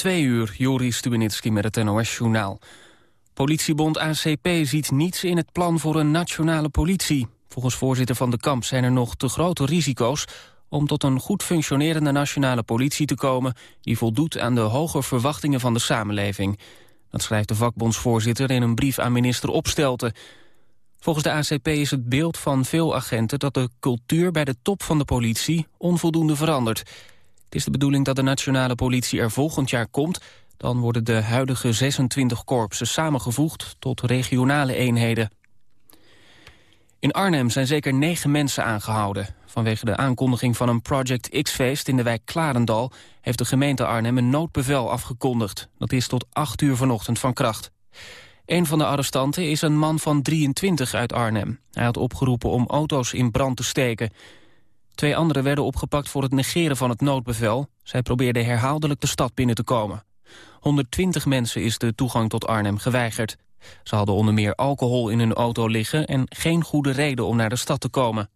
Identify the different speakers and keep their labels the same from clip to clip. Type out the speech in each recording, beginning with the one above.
Speaker 1: twee uur, Joris Stubenitski met het NOS-journaal. Politiebond ACP ziet niets in het plan voor een nationale politie. Volgens voorzitter Van de Kamp zijn er nog te grote risico's... om tot een goed functionerende nationale politie te komen... die voldoet aan de hoge verwachtingen van de samenleving. Dat schrijft de vakbondsvoorzitter in een brief aan minister Opstelten. Volgens de ACP is het beeld van veel agenten... dat de cultuur bij de top van de politie onvoldoende verandert. Het is de bedoeling dat de nationale politie er volgend jaar komt... dan worden de huidige 26 korpsen samengevoegd tot regionale eenheden. In Arnhem zijn zeker negen mensen aangehouden. Vanwege de aankondiging van een Project X-feest in de wijk Klarendal... heeft de gemeente Arnhem een noodbevel afgekondigd. Dat is tot 8 uur vanochtend van kracht. Een van de arrestanten is een man van 23 uit Arnhem. Hij had opgeroepen om auto's in brand te steken. Twee anderen werden opgepakt voor het negeren van het noodbevel. Zij probeerden herhaaldelijk de stad binnen te komen. 120 mensen is de toegang tot Arnhem geweigerd. Ze hadden onder meer alcohol in hun auto liggen... en geen goede reden om naar de stad te komen.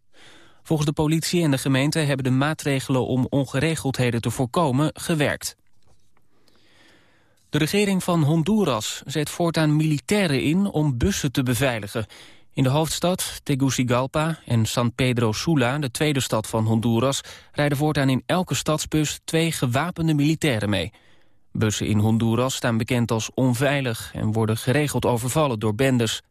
Speaker 1: Volgens de politie en de gemeente hebben de maatregelen om ongeregeldheden te voorkomen gewerkt. De regering van Honduras zet voortaan militairen in om bussen te beveiligen. In de hoofdstad, Tegucigalpa en San Pedro Sula, de tweede stad van Honduras... rijden voortaan in elke stadsbus twee gewapende militairen mee. Bussen in Honduras staan bekend als onveilig... en worden geregeld overvallen door bendes.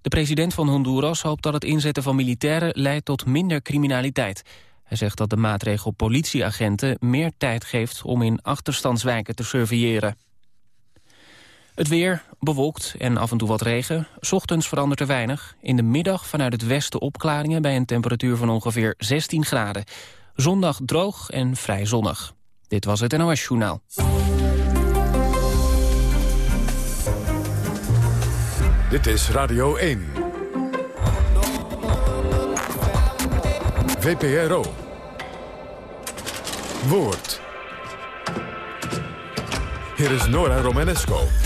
Speaker 1: De president van Honduras hoopt dat het inzetten van militairen... leidt tot minder criminaliteit. Hij zegt dat de maatregel politieagenten meer tijd geeft... om in achterstandswijken te surveilleren. Het weer bewolkt en af en toe wat regen. Ochtends verandert er weinig. In de middag vanuit het westen opklaringen... bij een temperatuur van ongeveer 16 graden. Zondag droog en vrij zonnig. Dit was het NOS Journaal.
Speaker 2: Dit is Radio 1. VPRO. Woord. Hier is Nora Romanesco.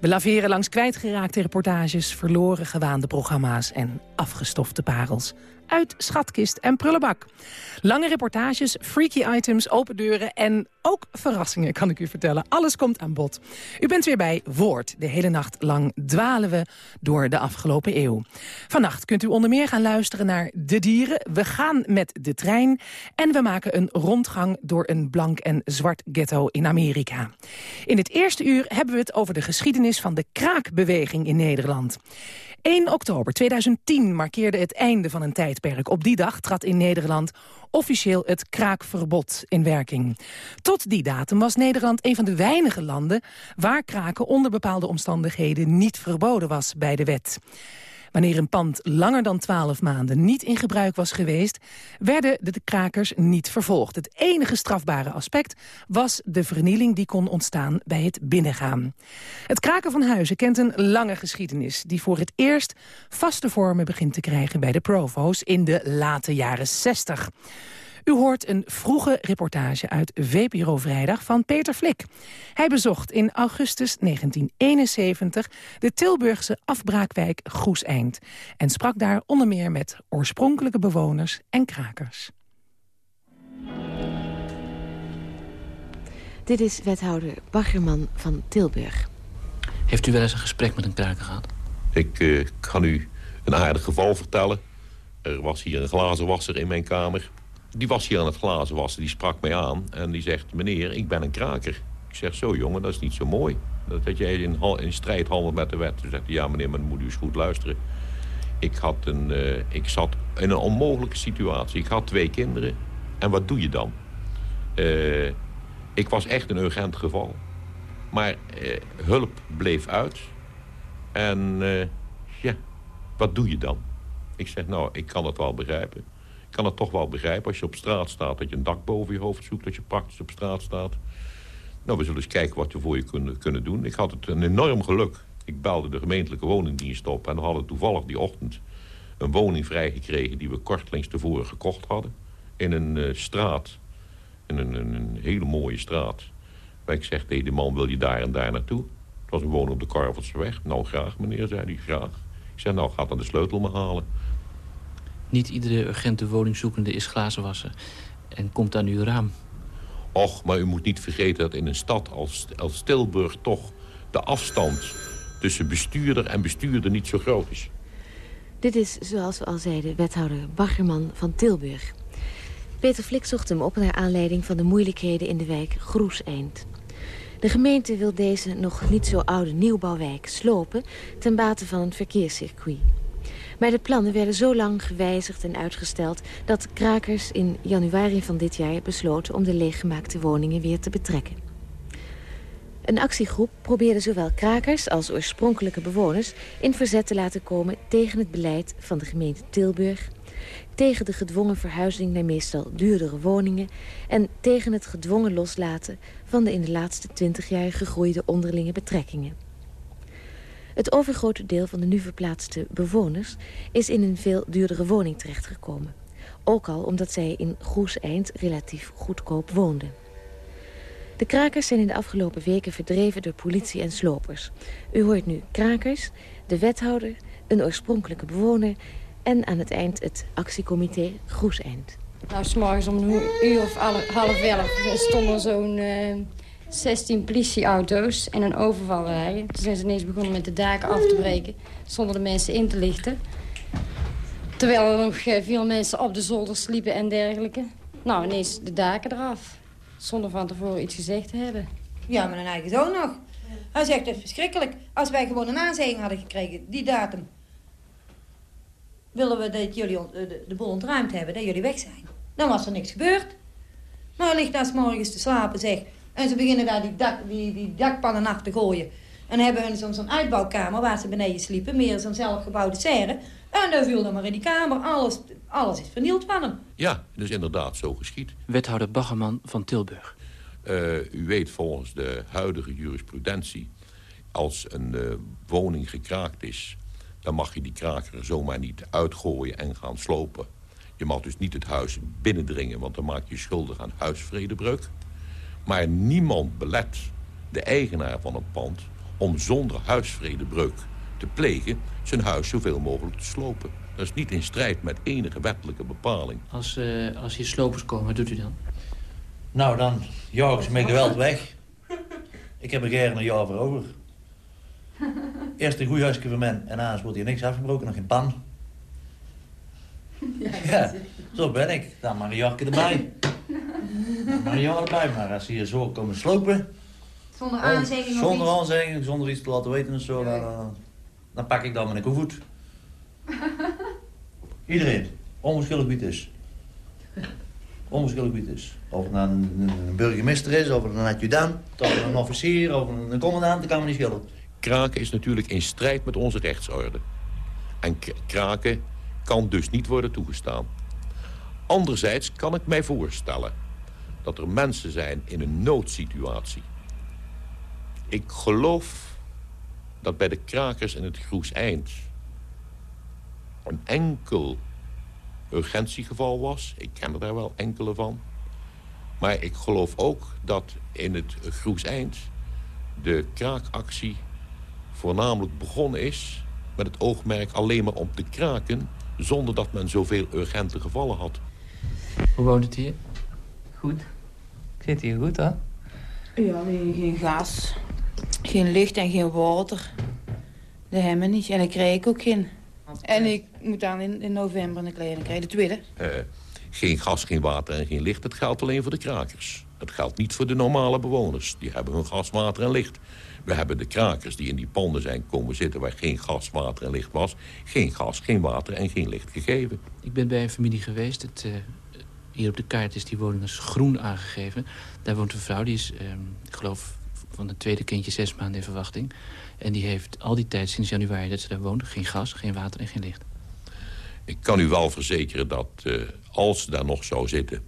Speaker 3: We laveren langs kwijtgeraakte reportages, verloren gewaande programma's... en afgestofte parels uit schatkist en prullenbak. Lange reportages, freaky items, open deuren en ook verrassingen, kan ik u vertellen. Alles komt aan bod. U bent weer bij Woord. De hele nacht lang dwalen we door de afgelopen eeuw. Vannacht kunt u onder meer gaan luisteren naar De Dieren. We gaan met de trein en we maken een rondgang door een blank en zwart ghetto in Amerika. In het eerste uur hebben we het over de geschiedenis van de kraakbeweging in Nederland. 1 oktober 2010 markeerde het einde van een tijdperk. Op die dag trad in Nederland officieel het kraakverbod in werking. Tot die datum was Nederland een van de weinige landen... waar kraken onder bepaalde omstandigheden niet verboden was bij de wet. Wanneer een pand langer dan 12 maanden niet in gebruik was geweest... werden de krakers niet vervolgd. Het enige strafbare aspect was de vernieling die kon ontstaan bij het binnengaan. Het kraken van huizen kent een lange geschiedenis... die voor het eerst vaste vormen begint te krijgen bij de provo's in de late jaren 60. U hoort een vroege reportage uit VPRO Vrijdag van Peter Flik. Hij bezocht in augustus 1971 de Tilburgse afbraakwijk Goeseind... en sprak daar onder meer met oorspronkelijke bewoners en krakers.
Speaker 4: Dit is wethouder Baggerman van Tilburg.
Speaker 5: Heeft u wel eens een gesprek met een kraker gehad?
Speaker 6: Ik uh, kan u een aardig geval vertellen. Er was hier een glazenwasser in mijn kamer. Die was hier aan het glazen wassen, die sprak mij aan. En die zegt, meneer, ik ben een kraker. Ik zeg, zo jongen, dat is niet zo mooi. Dat, dat jij in, strijd handelt met de wet. Toen zegt hij, ja meneer, maar dan moet u eens goed luisteren. Ik, had een, uh, ik zat in een onmogelijke situatie. Ik had twee kinderen. En wat doe je dan? Uh, ik was echt een urgent geval. Maar uh, hulp bleef uit. En ja, wat doe je dan? Ik zeg, nou, ik kan het wel begrijpen kan het toch wel begrijpen als je op straat staat... dat je een dak boven je hoofd zoekt, dat je praktisch op straat staat. Nou, we zullen eens kijken wat we voor je kunnen, kunnen doen. Ik had het een enorm geluk. Ik belde de gemeentelijke woningdienst op... en we hadden toevallig die ochtend een woning vrijgekregen... die we kortlings tevoren gekocht hadden. In een uh, straat, in een, een, hele mooie straat... Maar ik zeg tegen de man, wil je daar en daar naartoe? Het was een woning op de Karvelseweg. Nou, graag meneer, zei hij, graag. Ik zei, nou, gaat dan de sleutel me halen.
Speaker 5: Niet iedere urgente woningzoekende is glazen wassen en komt aan uw raam.
Speaker 6: Och, maar u moet niet vergeten dat in een stad als, als Tilburg toch de afstand tussen bestuurder en bestuurder niet zo groot is.
Speaker 4: Dit is, zoals we al zeiden, wethouder Baggerman van Tilburg. Peter Flik zocht hem op naar aanleiding van de moeilijkheden in de wijk Groeseind. De gemeente wil deze nog niet zo oude nieuwbouwwijk slopen... ten bate van een verkeerscircuit. Maar de plannen werden zo lang gewijzigd en uitgesteld... dat krakers in januari van dit jaar besloten om de leeggemaakte woningen weer te betrekken. Een actiegroep probeerde zowel krakers als oorspronkelijke bewoners... in verzet te laten komen tegen het beleid van de gemeente Tilburg... tegen de gedwongen verhuizing naar meestal duurdere woningen... en tegen het gedwongen loslaten van de in de laatste twintig jaar gegroeide onderlinge betrekkingen. Het overgrote deel van de nu verplaatste bewoners is in een veel duurdere woning terechtgekomen. Ook al omdat zij in Groeseind relatief goedkoop woonden. De krakers zijn in de afgelopen weken verdreven door politie en slopers. U hoort nu krakers, de wethouder, een oorspronkelijke bewoner... en aan het eind het actiecomité Groeseind.
Speaker 7: Nou, s'morgens om een uur of half elf stonden zo'n uh, 16 politieauto's en een overvalrij. Toen zijn ze ineens begonnen met de daken af te breken, zonder de mensen in te lichten. Terwijl er nog veel mensen op de zolder sliepen en dergelijke. Nou, ineens de daken eraf. Zonder van tevoren iets gezegd te hebben.
Speaker 8: Ja, mijn eigen zoon nog. Hij zegt, het verschrikkelijk. Als wij gewoon een aanzegging hadden gekregen, die datum... willen we dat jullie de, de boel ontruimd hebben, dat jullie weg zijn. Dan was er niks gebeurd. Maar hij ligt s morgens te slapen, zeg. En ze beginnen daar die, dak, die, die dakpannen af te gooien. En hebben hun zo'n zo uitbouwkamer waar ze beneden sliepen. Meer zo'n zelfgebouwde serre. En dan viel dan maar in die kamer. Alles, alles is vernield van hem.
Speaker 6: Ja, dus inderdaad zo geschied.
Speaker 5: Wethouder Baggerman van Tilburg.
Speaker 6: Uh, u weet volgens de huidige jurisprudentie... als een uh, woning gekraakt is... dan mag je die kraker zomaar niet uitgooien en gaan slopen. Je mag dus niet het huis binnendringen... want dan maak je schuldig aan huisvredebreuk. Maar niemand belet de eigenaar van een pand... om zonder huisvredebreuk te plegen zijn huis zoveel mogelijk te slopen. Dat is niet in strijd met enige wettelijke bepaling.
Speaker 5: Als, uh, als hier slopers komen, wat doet u dan?
Speaker 9: Nou, dan jagen ze met geweld weg. Ik heb er gerne een jaar voor over. Eerst een goed huisje voor men en anders wordt hier niks afgebroken, nog geen pan. Ja, ja, zo ben ik. Dan maar een jarke erbij. Maar jaar erbij. Maar als ze hier zo komen slopen...
Speaker 8: Zonder aanzegging
Speaker 9: Zonder aanzegging, zonder iets te laten weten en zo, dan, dan pak ik dan mijn koevoet. Iedereen. Onverschillig wie het is. Onverschillig wie het is. Of het nou een, een burgemeester is, of een adjudant, of een officier, of een commandant, dat kan me niet schillen.
Speaker 6: Kraken is natuurlijk in strijd met onze rechtsorde. En kraken kan dus niet worden toegestaan. Anderzijds kan ik mij voorstellen dat er mensen zijn in een noodsituatie. Ik geloof dat bij de krakers in het Groes Eind een enkel urgentiegeval was. Ik ken er daar wel enkele van. Maar ik geloof ook dat in het Groes Eind de kraakactie voornamelijk begonnen is... met het oogmerk alleen maar om te kraken... zonder dat men zoveel urgente gevallen had.
Speaker 5: Hoe woont het hier?
Speaker 10: Goed. Zit hier goed, hè?
Speaker 11: Ja, geen gas, geen licht en geen water. Dat hebben we niet. En ik krijg ook geen. En ik moet dan in, in november een kleding krijgen, de tweede.
Speaker 6: Uh, geen gas, geen water en geen licht, dat geldt alleen voor de krakers. Dat geldt niet voor de normale bewoners. Die hebben hun gas, water en licht. We hebben de krakers die in die panden zijn komen zitten... waar geen gas, water en licht was. Geen gas, geen water en geen licht gegeven.
Speaker 5: Ik ben bij een familie geweest. Het, uh, hier op de kaart is die woning als groen aangegeven. Daar woont een vrouw, die is, uh, ik geloof, van het tweede kindje zes maanden in verwachting. En die heeft al die tijd sinds januari dat ze daar woont... geen gas, geen water en geen licht.
Speaker 6: Ik kan u wel verzekeren dat uh, als ze daar nog zou zitten...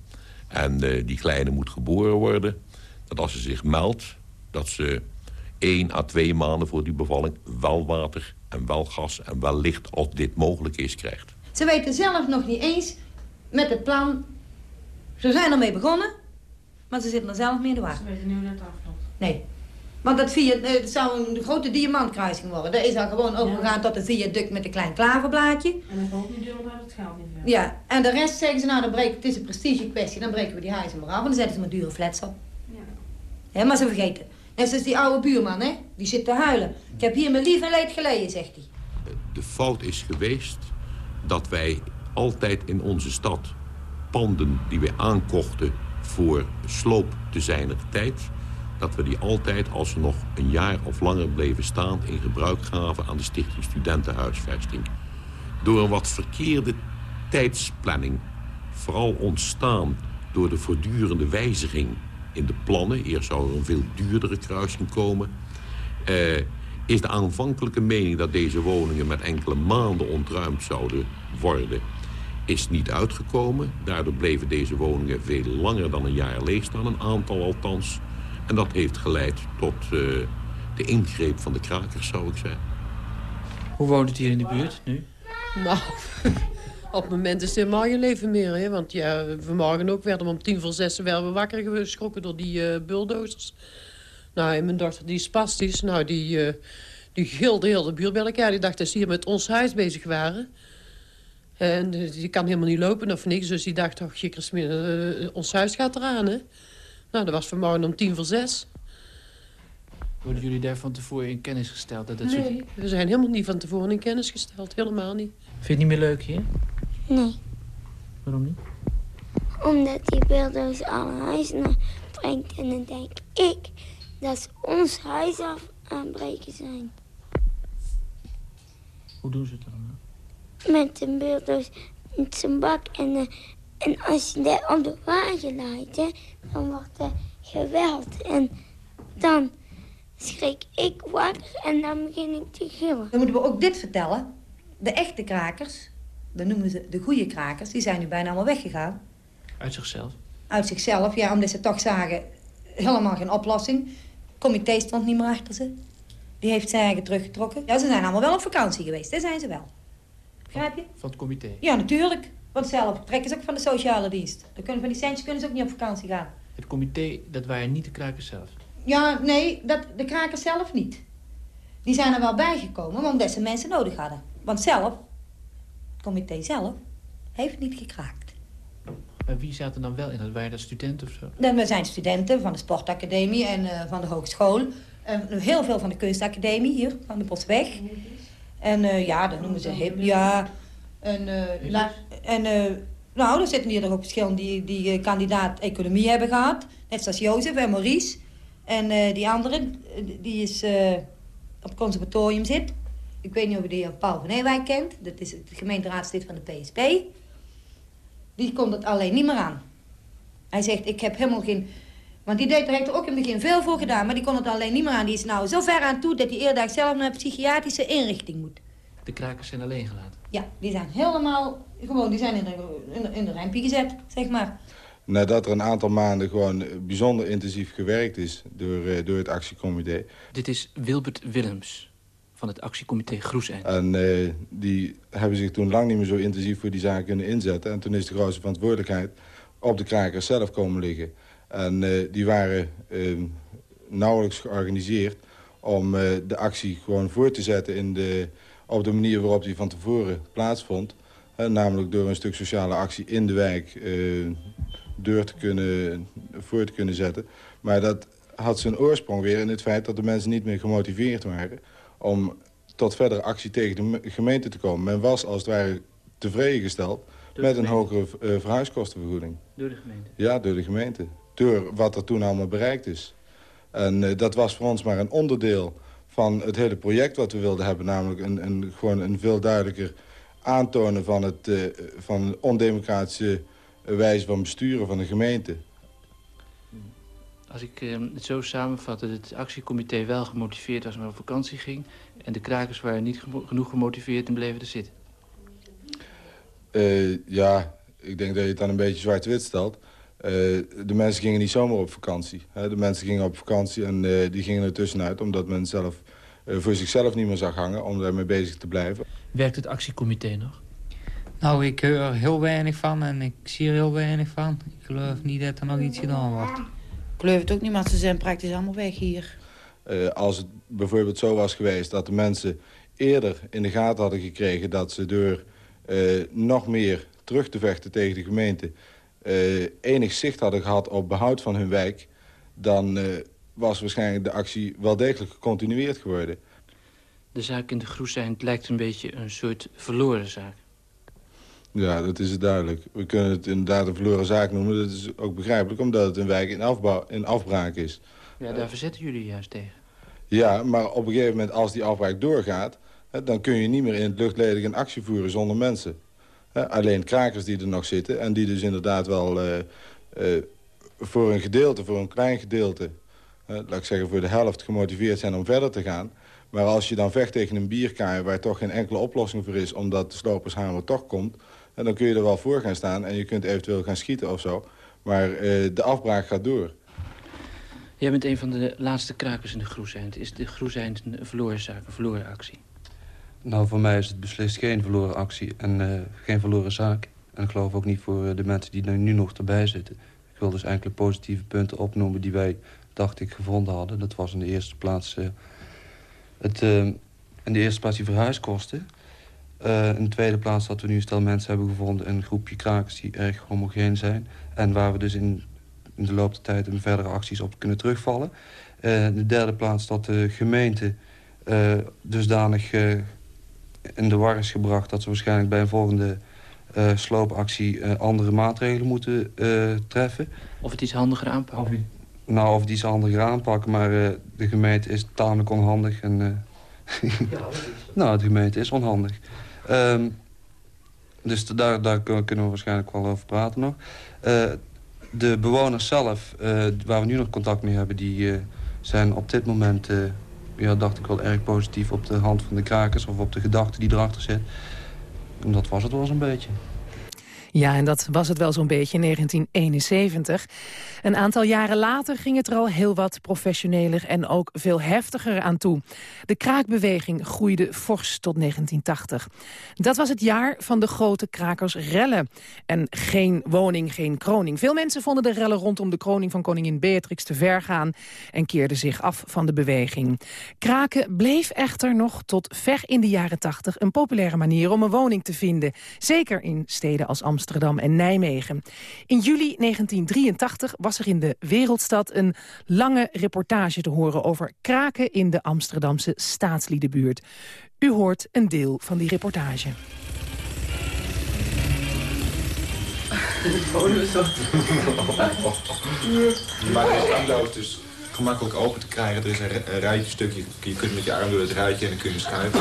Speaker 6: en uh, die kleine moet geboren worden... dat als ze zich meldt, dat ze één à twee maanden voor die bevalling... wel water en wel gas en wel licht, als dit mogelijk is, krijgt.
Speaker 8: Ze weten zelf nog niet eens met het plan... Ze zijn ermee begonnen, maar ze zitten er zelf mee in de war.
Speaker 11: Ze weten nu net afloopt.
Speaker 8: Nee. Want dat, via, eh, het zou een grote diamantkruising worden. Dat is al gewoon overgegaan tot een viaduct met een klein klaverblaadje.
Speaker 11: En dan valt nu deel uit het geld niet verder.
Speaker 8: Ja, en de rest zeggen ze, nou, dan breken, het is een prestige kwestie. Dan breken we die huizen maar af en dan zetten ze maar dure flats op.
Speaker 11: Ja.
Speaker 8: Ja, maar ze vergeten. Net zoals die oude buurman, hè. Die zit te huilen. Ik heb hier mijn lief en leed geleden, zegt hij.
Speaker 6: De fout is geweest dat wij altijd in onze stad panden die wij aankochten voor sloop te zijner tijd... dat we die altijd, als ze nog een jaar of langer bleven staan... in gebruik gaven aan de Stichting Studentenhuisvesting. Door een wat verkeerde tijdsplanning, vooral ontstaan door de voortdurende wijziging in de plannen... eerst zou er een veel duurdere kruising komen... eh, is de aanvankelijke mening dat deze woningen met enkele maanden ontruimd zouden worden, is niet uitgekomen. Daardoor bleven deze woningen veel langer dan een jaar leeg staan, een aantal althans. En dat heeft geleid tot eh, de ingreep van de krakers, zou ik zeggen.
Speaker 5: Hoe woont het hier in de buurt nu?
Speaker 12: Nou, op het moment is het helemaal geen leven meer. Hè? Want ja, vanmorgen ook werden we om tien voor zes werden we wakker geschrokken door die eh bulldozers. Nou, en mijn dochter die is spastisch. Nou, die, eh, die gilde heel de buurt bij elkaar. Die dacht dat ze hier met ons huis bezig waren. En eh, die kan helemaal niet lopen of niks. Dus die dacht, oh, gikkersmin, uh, ons huis gaat eraan, hè. Nou, dat was vanmorgen om tien voor zes.
Speaker 5: Worden jullie daar van tevoren in kennis gesteld? Dat het
Speaker 12: Nee, we zijn helemaal niet van tevoren in kennis gesteld. Helemaal niet.
Speaker 5: Vind je het niet meer leuk hier?
Speaker 13: Nee,
Speaker 5: Waarom niet?
Speaker 13: omdat die bulldozer alle huizen brengt. En dan denk ik dat ze ons huis af aanbreken zijn.
Speaker 5: Hoe doen ze het allemaal?
Speaker 13: Met een bulldozer met zijn bak. En, eh, en als je dat op de wagen hè, dan wordt er geweld. En dan schrik ik wakker en dan begin ik te gillen.
Speaker 8: Dan moeten we ook dit vertellen. De echte krakers, dat noemen ze de goede krakers, die zijn nu bijna allemaal weggegaan.
Speaker 5: Uit zichzelf?
Speaker 8: Uit zichzelf, ja, omdat ze toch zagen, helemaal geen oplossing. Het comité stond niet meer achter ze. Die heeft zijn eigen teruggetrokken. Ja, ze zijn allemaal wel op vakantie geweest, dat zijn ze wel. Begrijp je?
Speaker 5: Van het comité?
Speaker 8: Ja, natuurlijk. Want zelf trekken ze ook van de sociale dienst. Dan kunnen van die centjes kunnen ze ook niet op vakantie gaan.
Speaker 5: Het comité, dat waren niet de krakers zelf.
Speaker 8: Ja, nee, dat, de krakers zelf niet. Die zijn er wel bijgekomen, omdat ze mensen nodig hadden. Want zelf, het comité zelf, heeft niet gekraakt.
Speaker 5: Maar wie zat er dan wel in? Dat waren dat studenten of zo?
Speaker 8: Dan, we zijn studenten van de sportacademie en eh, van de hogeschool. En heel veel van de kunstacademie hier, van de Bosweg. En eh, ja, dat noemen ze hip. Ja, en, eh, la- en eh, nou, er zitten hier ook verschillende die, die kandidaat economie hebben gehad. Net zoals Jozef en Maurice. En die andere, die is op het conservatorium zit. Ik weet niet of je die Paul van Ewijk kent. Dat is het gemeenteraadslid van de PSP. Die komt het alleen niet meer aan. Hij zegt, ik heb helemaal geen... Want die deed er heeft er ook in het begin veel voor gedaan, maar die kon het alleen niet meer aan. Die is nou zo ver aan toe dat hij eerder zelf naar een psychiatrische inrichting moet.
Speaker 5: De krakers zijn alleen gelaten.
Speaker 8: Ja, die zijn helemaal, gewoon, die zijn in de, in de, in de rempie gezet, zeg maar.
Speaker 14: Nadat er een aantal maanden gewoon bijzonder intensief gewerkt is door, eh, door het actiecomité.
Speaker 5: Dit is Wilbert Willems van het actiecomité Groeseind.
Speaker 14: En eh, die hebben zich toen lang niet meer zo intensief voor die zaak kunnen inzetten. En toen is de grootste verantwoordelijkheid op de krakers zelf komen liggen. En eh, die waren eh, nauwelijks georganiseerd om eh, de actie gewoon voor te zetten in de, op de manier waarop die van tevoren plaatsvond. Namelijk door een stuk sociale actie in de wijk eh, deur te kunnen, voor te kunnen zetten. Maar dat had zijn oorsprong weer in het feit dat de mensen niet meer gemotiveerd waren om tot verdere actie tegen de me- gemeente te komen. Men was als het ware tevreden gesteld met een hogere verhuiskostenvergoeding.
Speaker 5: Door de gemeente.
Speaker 14: Ja, door de gemeente. Door wat er toen allemaal bereikt is. En eh, dat was voor ons maar een onderdeel van het hele project wat we wilden hebben. Namelijk een, een, gewoon een veel duidelijker aantonen van, het, eh, van ondemocratische wijze van besturen van de gemeente.
Speaker 5: Als ik eh, het zo samenvat dat het actiecomité wel gemotiveerd was, maar op vakantie ging... en de krakers waren niet gemo- genoeg gemotiveerd en bleven er zitten.
Speaker 14: Eh, ja, ik denk dat je het dan een beetje zwart-wit stelt. Eh, de mensen gingen niet zomaar op vakantie. Hè. De mensen gingen op vakantie en eh, die gingen er tussenuit... omdat men zelf eh, voor zichzelf niet meer zag hangen om daarmee bezig te blijven.
Speaker 5: Werkt het actiecomité nog?
Speaker 10: Nou, ik hoor er heel weinig van en ik zie er heel weinig van. Ik geloof niet dat er nog iets gedaan wordt.
Speaker 11: geloof het ook niet, maar ze zijn praktisch allemaal weg hier.
Speaker 14: Uh, als het bijvoorbeeld zo was geweest dat de mensen eerder in de gaten hadden gekregen... dat ze door uh, nog meer terug te vechten tegen de gemeente... Uh, enig zicht hadden gehad op behoud van hun wijk... dan was waarschijnlijk de actie wel degelijk gecontinueerd geworden.
Speaker 5: De zaak in de Groeseind lijkt een beetje een soort verloren zaak.
Speaker 14: Ja, dat is het duidelijk. We kunnen het inderdaad een verloren zaak noemen. Dat is ook begrijpelijk, omdat het een wijk in, afbouw, in afbraak is.
Speaker 5: Ja, daar verzetten jullie juist tegen.
Speaker 14: Ja, maar op een gegeven moment, als die afbraak doorgaat... Dan kun je niet meer in het luchtledig een actie voeren zonder mensen. Alleen krakers die er nog zitten... en die dus inderdaad wel uh, uh, voor een gedeelte, voor een klein gedeelte... laat ik zeggen voor de helft gemotiveerd zijn om verder te gaan... Maar als je dan vecht tegen een bierkaai waar toch geen enkele oplossing voor is... omdat de slopershamer toch komt... Dan kun je er wel voor gaan staan en je kunt eventueel gaan schieten of zo. Maar uh, de afbraak gaat door.
Speaker 5: Jij bent een van de laatste krakers in de Groeseind. Is de Groeseind een verloren zaak, een verloren actie?
Speaker 15: Nou, voor mij is het beslist geen verloren actie en uh, geen verloren zaak. En ik geloof ook niet voor uh, de mensen die nu nog erbij zitten. Ik wil dus enkele positieve punten opnoemen die wij, dacht ik, gevonden hadden. Dat was in de eerste plaats, het, in de eerste plaats die verhuiskosten. Uh, in de tweede plaats dat we nu een stel mensen hebben gevonden... een groepje krakers die erg homogeen zijn. En waar we dus in, in de loop der tijd in verdere acties op kunnen terugvallen. Uh, in de derde plaats dat de gemeente uh, dusdanig in de war is gebracht... dat ze waarschijnlijk bij een volgende sloopactie andere maatregelen moeten treffen.
Speaker 5: Of het iets handiger aanpakken? Of,
Speaker 15: nou, of het iets handiger aanpakken. Maar de gemeente is tamelijk onhandig. En, ja, nou, de gemeente is onhandig. Um, dus daar, daar kunnen we waarschijnlijk wel over praten nog. Uh, de bewoners zelf, uh, waar we nu nog contact mee hebben... die uh, zijn op dit moment, ja, dacht ik wel erg positief... op de hand van de krakers of op de gedachte die erachter zit. Dat was het wel eens een beetje.
Speaker 3: Ja, en dat was het wel zo'n beetje in 1971. Een aantal jaren later ging het er al heel wat professioneler en ook veel heftiger aan toe. De kraakbeweging groeide fors tot 1980. Dat was het jaar van de grote krakersrellen. En geen woning, geen kroning. Veel mensen vonden de rellen rondom de kroning van koningin Beatrix te ver gaan... en keerden zich af van de beweging. Kraken bleef echter nog tot ver in de jaren 80 een populaire manier om een woning te vinden. Zeker in steden als Amsterdam Amsterdam en Nijmegen. In juli 1983 was er in de Wereldstad een lange reportage te horen... over kraken in de Amsterdamse staatsliedenbuurt. U hoort een deel van die reportage.
Speaker 16: Maar het is dus gemakkelijk open te krijgen. Er is een rijtje stukje. Je kunt met je arm door het rijtje en dan kun je schuiven.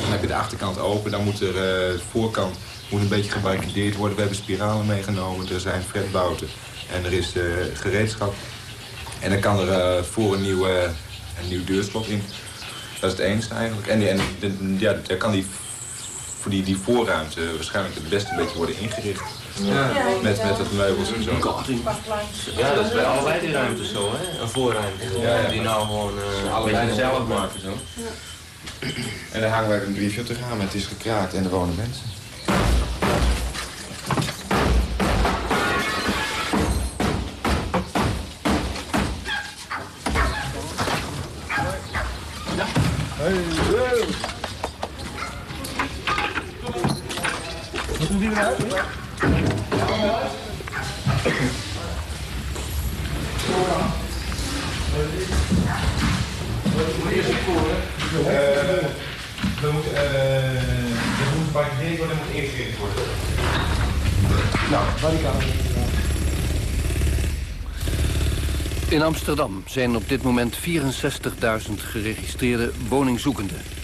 Speaker 16: Dan heb je de achterkant open. Dan moet er uh, de voorkant moet een beetje gebarricadeerd worden. We hebben spiralen meegenomen, er zijn fretbouten en er is uh, gereedschap. En dan kan er uh, voor een nieuw, uh, een nieuw deurslot in. Dat is het enige eigenlijk. En, en ja, daar kan die, voor die, die voorruimte waarschijnlijk het beste een beetje worden ingericht. Ja. Met, met het meubels en zo.
Speaker 17: Ja, dat is bij allebei die ruimtes zo, hè? Een voorruimte. Ja, Die nou gewoon uh, allebei zelf maken zo.
Speaker 16: En dan hangen wij een briefje op te gaan, het is gekraakt en er wonen mensen.
Speaker 17: Hey, hey. Wat doen die eruit?
Speaker 16: Uh, dan moet, uh, er moet worden en moet ingericht worden. Nou, waar die
Speaker 18: In Amsterdam zijn op dit moment 64.000 geregistreerde woningzoekenden.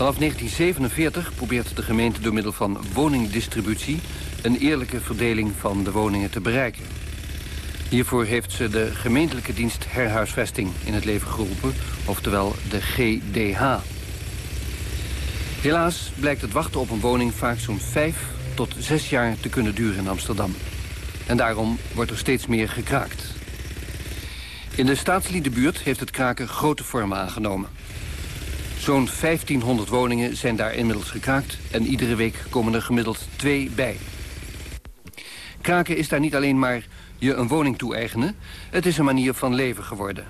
Speaker 18: Vanaf 1947 probeert de gemeente door middel van woningdistributie... een eerlijke verdeling van de woningen te bereiken. Hiervoor heeft ze de gemeentelijke dienst herhuisvesting in het leven geroepen... oftewel de GDH. Helaas blijkt het wachten op een woning vaak zo'n vijf tot zes jaar te kunnen duren in Amsterdam. En daarom wordt er steeds meer gekraakt. In de staatsliedenbuurt heeft het kraken grote vormen aangenomen. Zo'n 1500 woningen zijn daar inmiddels gekraakt... en iedere week komen er gemiddeld twee bij. Kraken is daar niet alleen maar je een woning toe-eigenen. Het is een manier van leven geworden.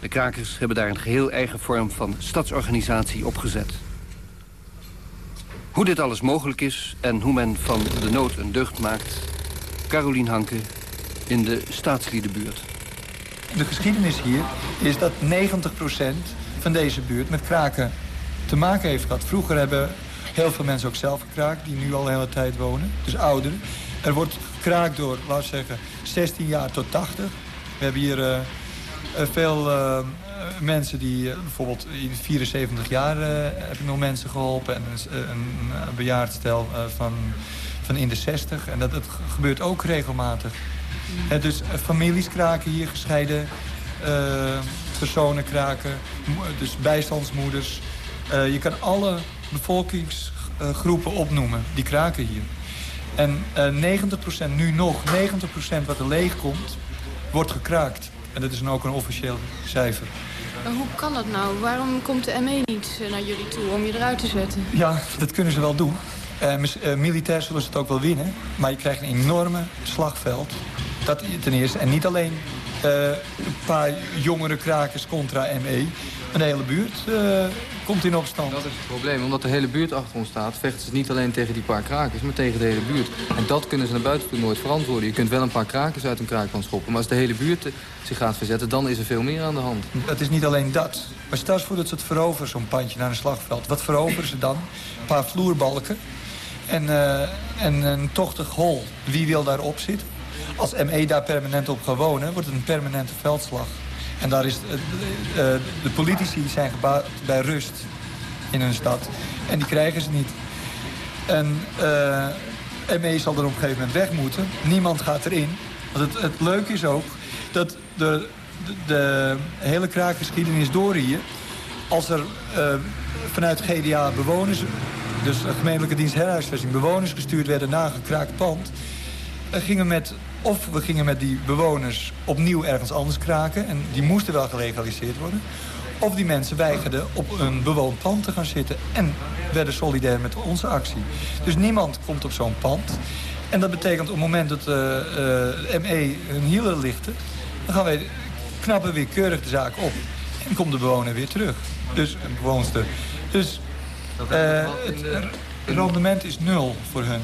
Speaker 18: De krakers hebben daar een geheel eigen vorm van stadsorganisatie opgezet. Hoe dit alles mogelijk is en hoe men van de nood een deugd maakt... Carolien Hanke in de staatsliedenbuurt.
Speaker 19: De geschiedenis hier is dat 90% deze buurt met kraken te maken heeft gehad. Vroeger hebben heel veel mensen ook zelf gekraakt, die nu al de hele tijd wonen. Dus ouderen. Er wordt gekraakt door, laten we zeggen, 16 jaar tot 80. We hebben hier uh, veel uh, mensen die, bijvoorbeeld in 74 jaar heb ik nog mensen geholpen. En een, een bejaardstel van, van in de 60. En dat, gebeurt ook regelmatig. Dus families kraken hier, gescheiden personen kraken. Dus bijstandsmoeders. je kan alle bevolkingsgroepen opnoemen. Die kraken hier. En uh, 90% nu nog, 90% wat er leeg komt, wordt gekraakt. En dat is dan ook een officieel cijfer.
Speaker 20: Maar hoe kan dat nou? Waarom komt de ME niet naar jullie toe om je eruit te zetten?
Speaker 19: Ja, dat kunnen ze wel doen. Uh, militair zullen ze het ook wel winnen. Maar je krijgt een enorme slagveld. Dat ten eerste. En niet alleen uh, een paar jongere krakers contra ME. Een hele buurt komt in opstand.
Speaker 10: Dat is het probleem. Omdat de hele buurt achter ons staat... vechten ze niet alleen tegen die paar krakers, maar tegen de hele buurt. En dat kunnen ze naar buiten toe nooit verantwoorden. Je kunt wel een paar krakers uit een kraakpand schoppen... maar als de hele buurt zich gaat verzetten, dan is er veel meer aan de hand.
Speaker 19: Het is niet alleen dat. Maar stel voor dat ze het veroveren, zo'n pandje, naar een slagveld. Wat veroveren ze dan? Een paar vloerbalken en, uh, en een tochtig hol. Wie wil daarop zitten? Als ME daar permanent op gaat wonen, wordt het een permanente veldslag. En daar is, uh, de politici zijn gebaat bij rust in hun stad. En die krijgen ze niet. En ME zal er op een gegeven moment weg moeten. Niemand gaat erin. Want het, het leuke is ook dat de, de, hele kraakgeschiedenis door hier... als er vanuit GDA bewoners, dus gemeentelijke dienst herhuisvesting... bewoners gestuurd werden naar een gekraakt pand... gingen met of we gingen met die bewoners opnieuw ergens anders kraken. En die moesten wel gelegaliseerd worden. Of die mensen weigerden op een bewoond pand te gaan zitten. En werden solidair met onze actie. Dus niemand komt op zo'n pand. En dat betekent op het moment dat de uh, uh, ME hun hielen lichten... dan gaan wij knappen weer keurig de zaak op. En komt de bewoner weer terug. Dus een bewoonster. Dus uh, het rendement is nul voor hun.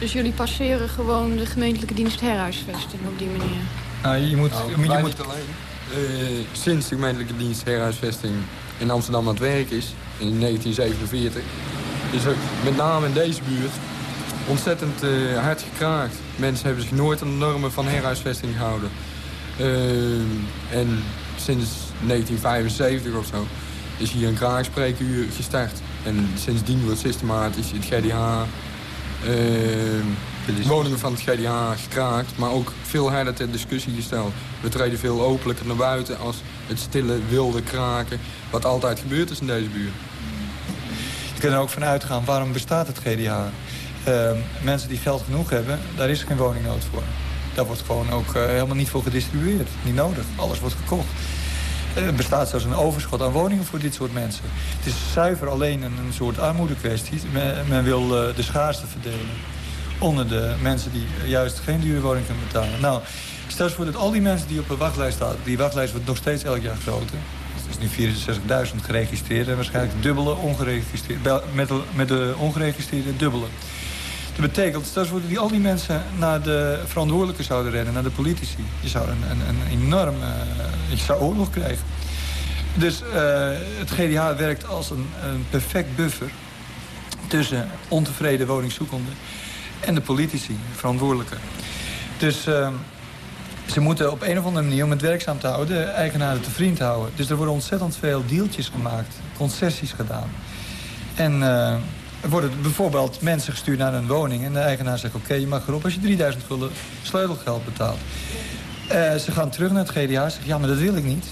Speaker 20: Dus jullie passeren gewoon de gemeentelijke dienst herhuisvesting op die manier?
Speaker 19: Nou, je moet...
Speaker 21: Nou,
Speaker 19: je moet
Speaker 21: alleen. Uh, sinds de gemeentelijke dienst herhuisvesting in Amsterdam aan het werk is, in 1947, is er met name in deze buurt ontzettend uh, hard gekraakt. Mensen hebben zich nooit aan de normen van herhuisvesting gehouden. Uh, en sinds 1975 of zo is hier een kraakspreekuur gestart. En sindsdien wordt systematisch het GDH, woningen van het GDA gekraakt, maar ook veel harder ter discussie gesteld. We treden veel openlijker naar buiten als het stille, wilde kraken, wat altijd gebeurd is in deze buurt.
Speaker 19: Je kunt er ook van uitgaan, waarom bestaat het GDA? Uh, mensen die geld genoeg hebben, daar is geen woningnood voor. Daar wordt gewoon ook uh, helemaal niet voor gedistribueerd. Niet nodig. Alles wordt gekocht. Er bestaat zelfs een overschot aan woningen voor dit soort mensen. Het is zuiver alleen een, soort armoedekwestie. Men, men wil uh, de schaarste verdelen onder de mensen die juist geen dure woning kunnen betalen. Nou, stel eens voor dat al die mensen die op een wachtlijst staan... die wachtlijst wordt nog steeds elk jaar groter. Het is nu 64.000 geregistreerd en waarschijnlijk dubbele ongeregistreerd. Met de, met de ongeregistreerde dubbele. Dat betekent, eens voor dat die, al die mensen naar de verantwoordelijke zouden rennen, naar de politici. Je zou een, een, een enorm uh, je zou oorlog krijgen. Dus uh, het GDH werkt als een, een perfect buffer tussen ontevreden woningzoekenden en de politici, verantwoordelijke. Dus uh, ze moeten op een of andere manier, om het werkzaam te houden... de eigenaren te vriend houden. Dus er worden ontzettend veel deeltjes gemaakt, concessies gedaan. En er worden bijvoorbeeld mensen gestuurd naar een woning... en de eigenaar zegt, oké, je mag erop als je 3000 gulden sleutelgeld betaalt. Uh, ze gaan terug naar het GDA en zeggen, ja, maar dat wil ik niet.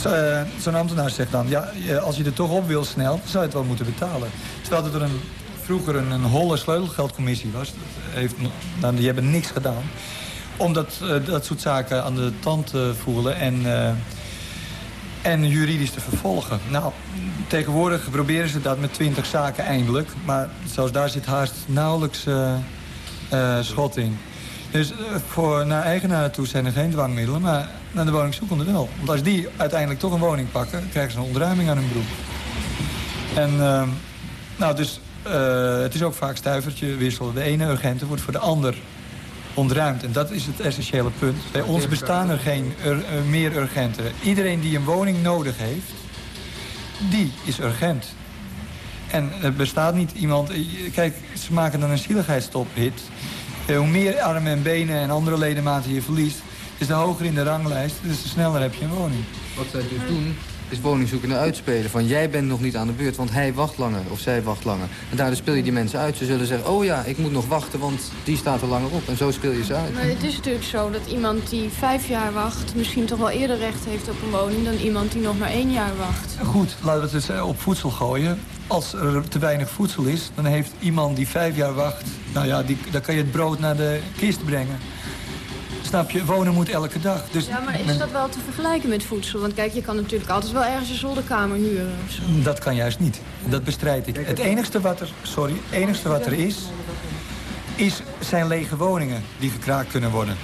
Speaker 19: Zo'n zo ambtenaar zegt dan, ja, als je er toch op wil snel... zou je het wel moeten betalen. Terwijl er een vroeger een, een holle sleutelgeldcommissie was. Heeft, nou, die hebben niks gedaan. Om dat, soort zaken aan de tand voelen en, en juridisch te vervolgen. Nou, tegenwoordig proberen ze dat met twintig zaken eindelijk. Maar zelfs daar zit haast nauwelijks uh, schot in. Dus uh, voor naar eigenaar toe zijn er geen dwangmiddelen, maar naar de woningzoekende wel. Want als die uiteindelijk toch een woning pakken, krijgen ze een ontruiming aan hun broek. En uh, nou, dus het is ook vaak stuivertje wisselen. De ene urgente wordt voor de ander ontruimd. En dat is het essentiële punt. Bij ons bestaan er geen ur meer urgenten. Iedereen die een woning nodig heeft, die is urgent. En er bestaat niet iemand... Kijk, ze maken dan een zieligheidstophit. Hoe meer armen en benen en andere ledematen je verliest... is de hoger in de ranglijst, dus de sneller heb je een woning.
Speaker 10: Wat zij dus doen, is woningzoekende uitspelen. Van jij bent nog niet aan de beurt, want hij wacht langer of zij wacht langer. En daardoor speel je die mensen uit. Ze zullen zeggen, oh ja, ik moet nog wachten, want die staat er langer op. En zo speel je ze uit.
Speaker 20: Maar het is natuurlijk zo dat iemand die vijf jaar wacht... misschien toch wel eerder recht heeft op een woning... dan iemand die nog maar één jaar wacht.
Speaker 19: Goed, laten we het eens op voedsel gooien. Als er te weinig voedsel is, dan heeft iemand die vijf jaar wacht... nou ja, die, dan kan je het brood naar de kist brengen. Snap je? Wonen moet elke dag. Dus
Speaker 20: ja, maar is dat wel te vergelijken met voedsel? Want kijk, je kan natuurlijk altijd wel ergens een zolderkamer huren. Of zo.
Speaker 19: Dat kan juist niet. Dat bestrijd ik. Het enigste wat er, sorry, enigste wat er is, is, zijn lege woningen die gekraakt kunnen worden.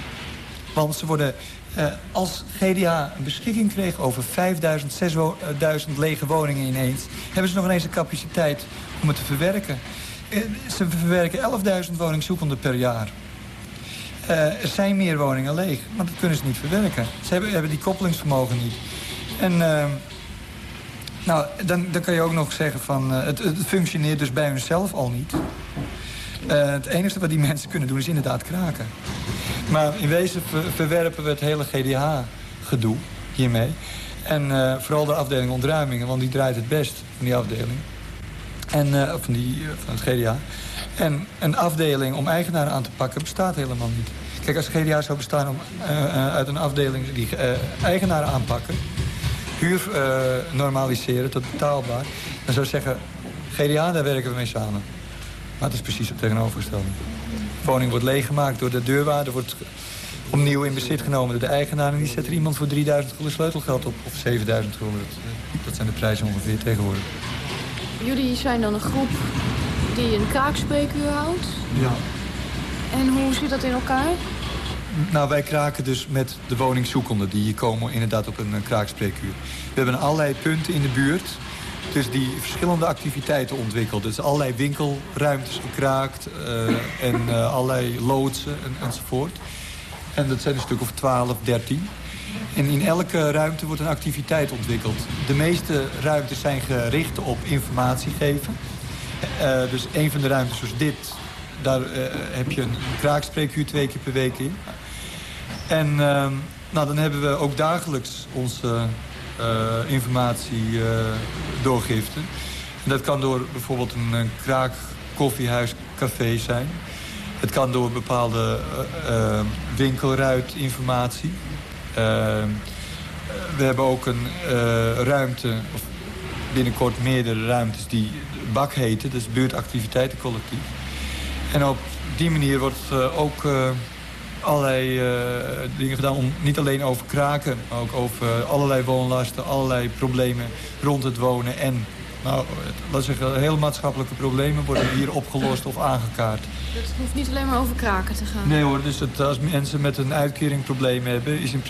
Speaker 19: Want ze worden, eh, als GDA een beschikking kreeg over 5000, 6000 lege woningen ineens... hebben ze nog ineens de capaciteit om het te verwerken. Eh, ze verwerken 11.000 woningzoekenden per jaar. Uh, er zijn meer woningen leeg, maar dat kunnen ze niet verwerken. Ze hebben, hebben die koppelingsvermogen niet. En uh, nou, dan, dan kan je ook nog zeggen van... Uh, het, het, functioneert dus bij hunzelf al niet. het enige wat die mensen kunnen doen is inderdaad kraken. Maar in wezen ver, verwerpen we het hele GDH-gedoe hiermee. En vooral de afdeling ontruimingen, want die draait het best van die afdeling. En, van, die, van het GDA. En een afdeling om eigenaren aan te pakken bestaat helemaal niet. Kijk, als GDA zou bestaan om, uh, uit een afdeling die uh, eigenaren aanpakken... huur normaliseren tot betaalbaar... dan zou zeggen, GDA, daar werken we mee samen. Maar het is precies het tegenovergestelde. De woning wordt leeggemaakt door de deurwaarder... wordt opnieuw in bezit genomen door de eigenaar... en die zet er iemand voor 3000 gulden sleutelgeld op. Of 7000 gulden. Dat zijn de prijzen ongeveer tegenwoordig.
Speaker 20: Jullie zijn dan een groep die een kraakspreekuur houdt.
Speaker 19: Ja.
Speaker 20: En hoe zit dat in elkaar?
Speaker 19: Nou, wij kraken dus met de woningzoekenden. Die hier komen inderdaad op een, een kraakspreekuur. We hebben allerlei punten in de buurt. Dus die verschillende activiteiten ontwikkeld. Dus allerlei winkelruimtes gekraakt. Uh, en uh, allerlei loodsen en, enzovoort. En dat zijn een stuk of 12, 13. En in elke ruimte wordt een activiteit ontwikkeld. De meeste ruimtes zijn gericht op informatie geven. Uh, dus een van de ruimtes zoals dit, daar uh, heb je een kraakspreekuur twee keer per week in. En uh, nou, dan hebben we ook dagelijks onze informatie doorgifte. En dat kan door bijvoorbeeld een, een kraak, koffiehuis, café zijn. Het kan door bepaalde winkelruitinformatie. we hebben ook een ruimte, of binnenkort meerdere ruimtes die BAK heten. Is buurtactiviteitencollectief. En op die manier wordt uh, ook uh, allerlei uh, dingen gedaan om niet alleen over kraken... maar ook over allerlei woonlasten, allerlei problemen rond het wonen... en nou, laat zeggen, hele maatschappelijke problemen worden hier opgelost of aangekaart.
Speaker 20: Het hoeft niet alleen maar over kraken te gaan.
Speaker 19: Nee hoor, dus het, als mensen met een uitkering problemen hebben... Is in,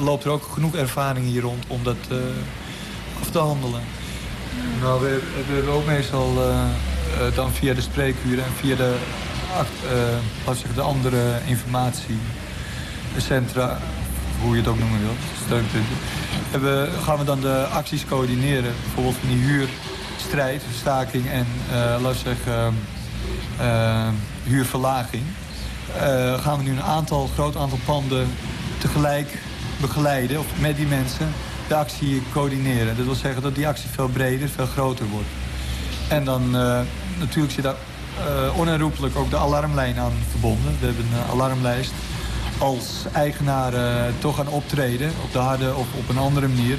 Speaker 19: loopt er ook genoeg ervaring hier rond om dat af te handelen. Nou, we, we hebben ook meestal uh, uh, dan via de spreekuren en via de, uh, zeg, de andere informatiecentra, hoe je het ook noemen wilt, steunpunten, we, gaan we dan de acties coördineren. Bijvoorbeeld van die huurstrijd, staking en, huurverlaging. gaan we nu een aantal, groot aantal panden tegelijk begeleiden, of met die mensen de actie coördineren. Dat wil zeggen dat die actie veel breder, veel groter wordt. En dan uh, natuurlijk zit daar uh, onherroepelijk ook de alarmlijn aan verbonden. We hebben een alarmlijst. Als eigenaren toch gaan optreden, op de harde of op een andere manier,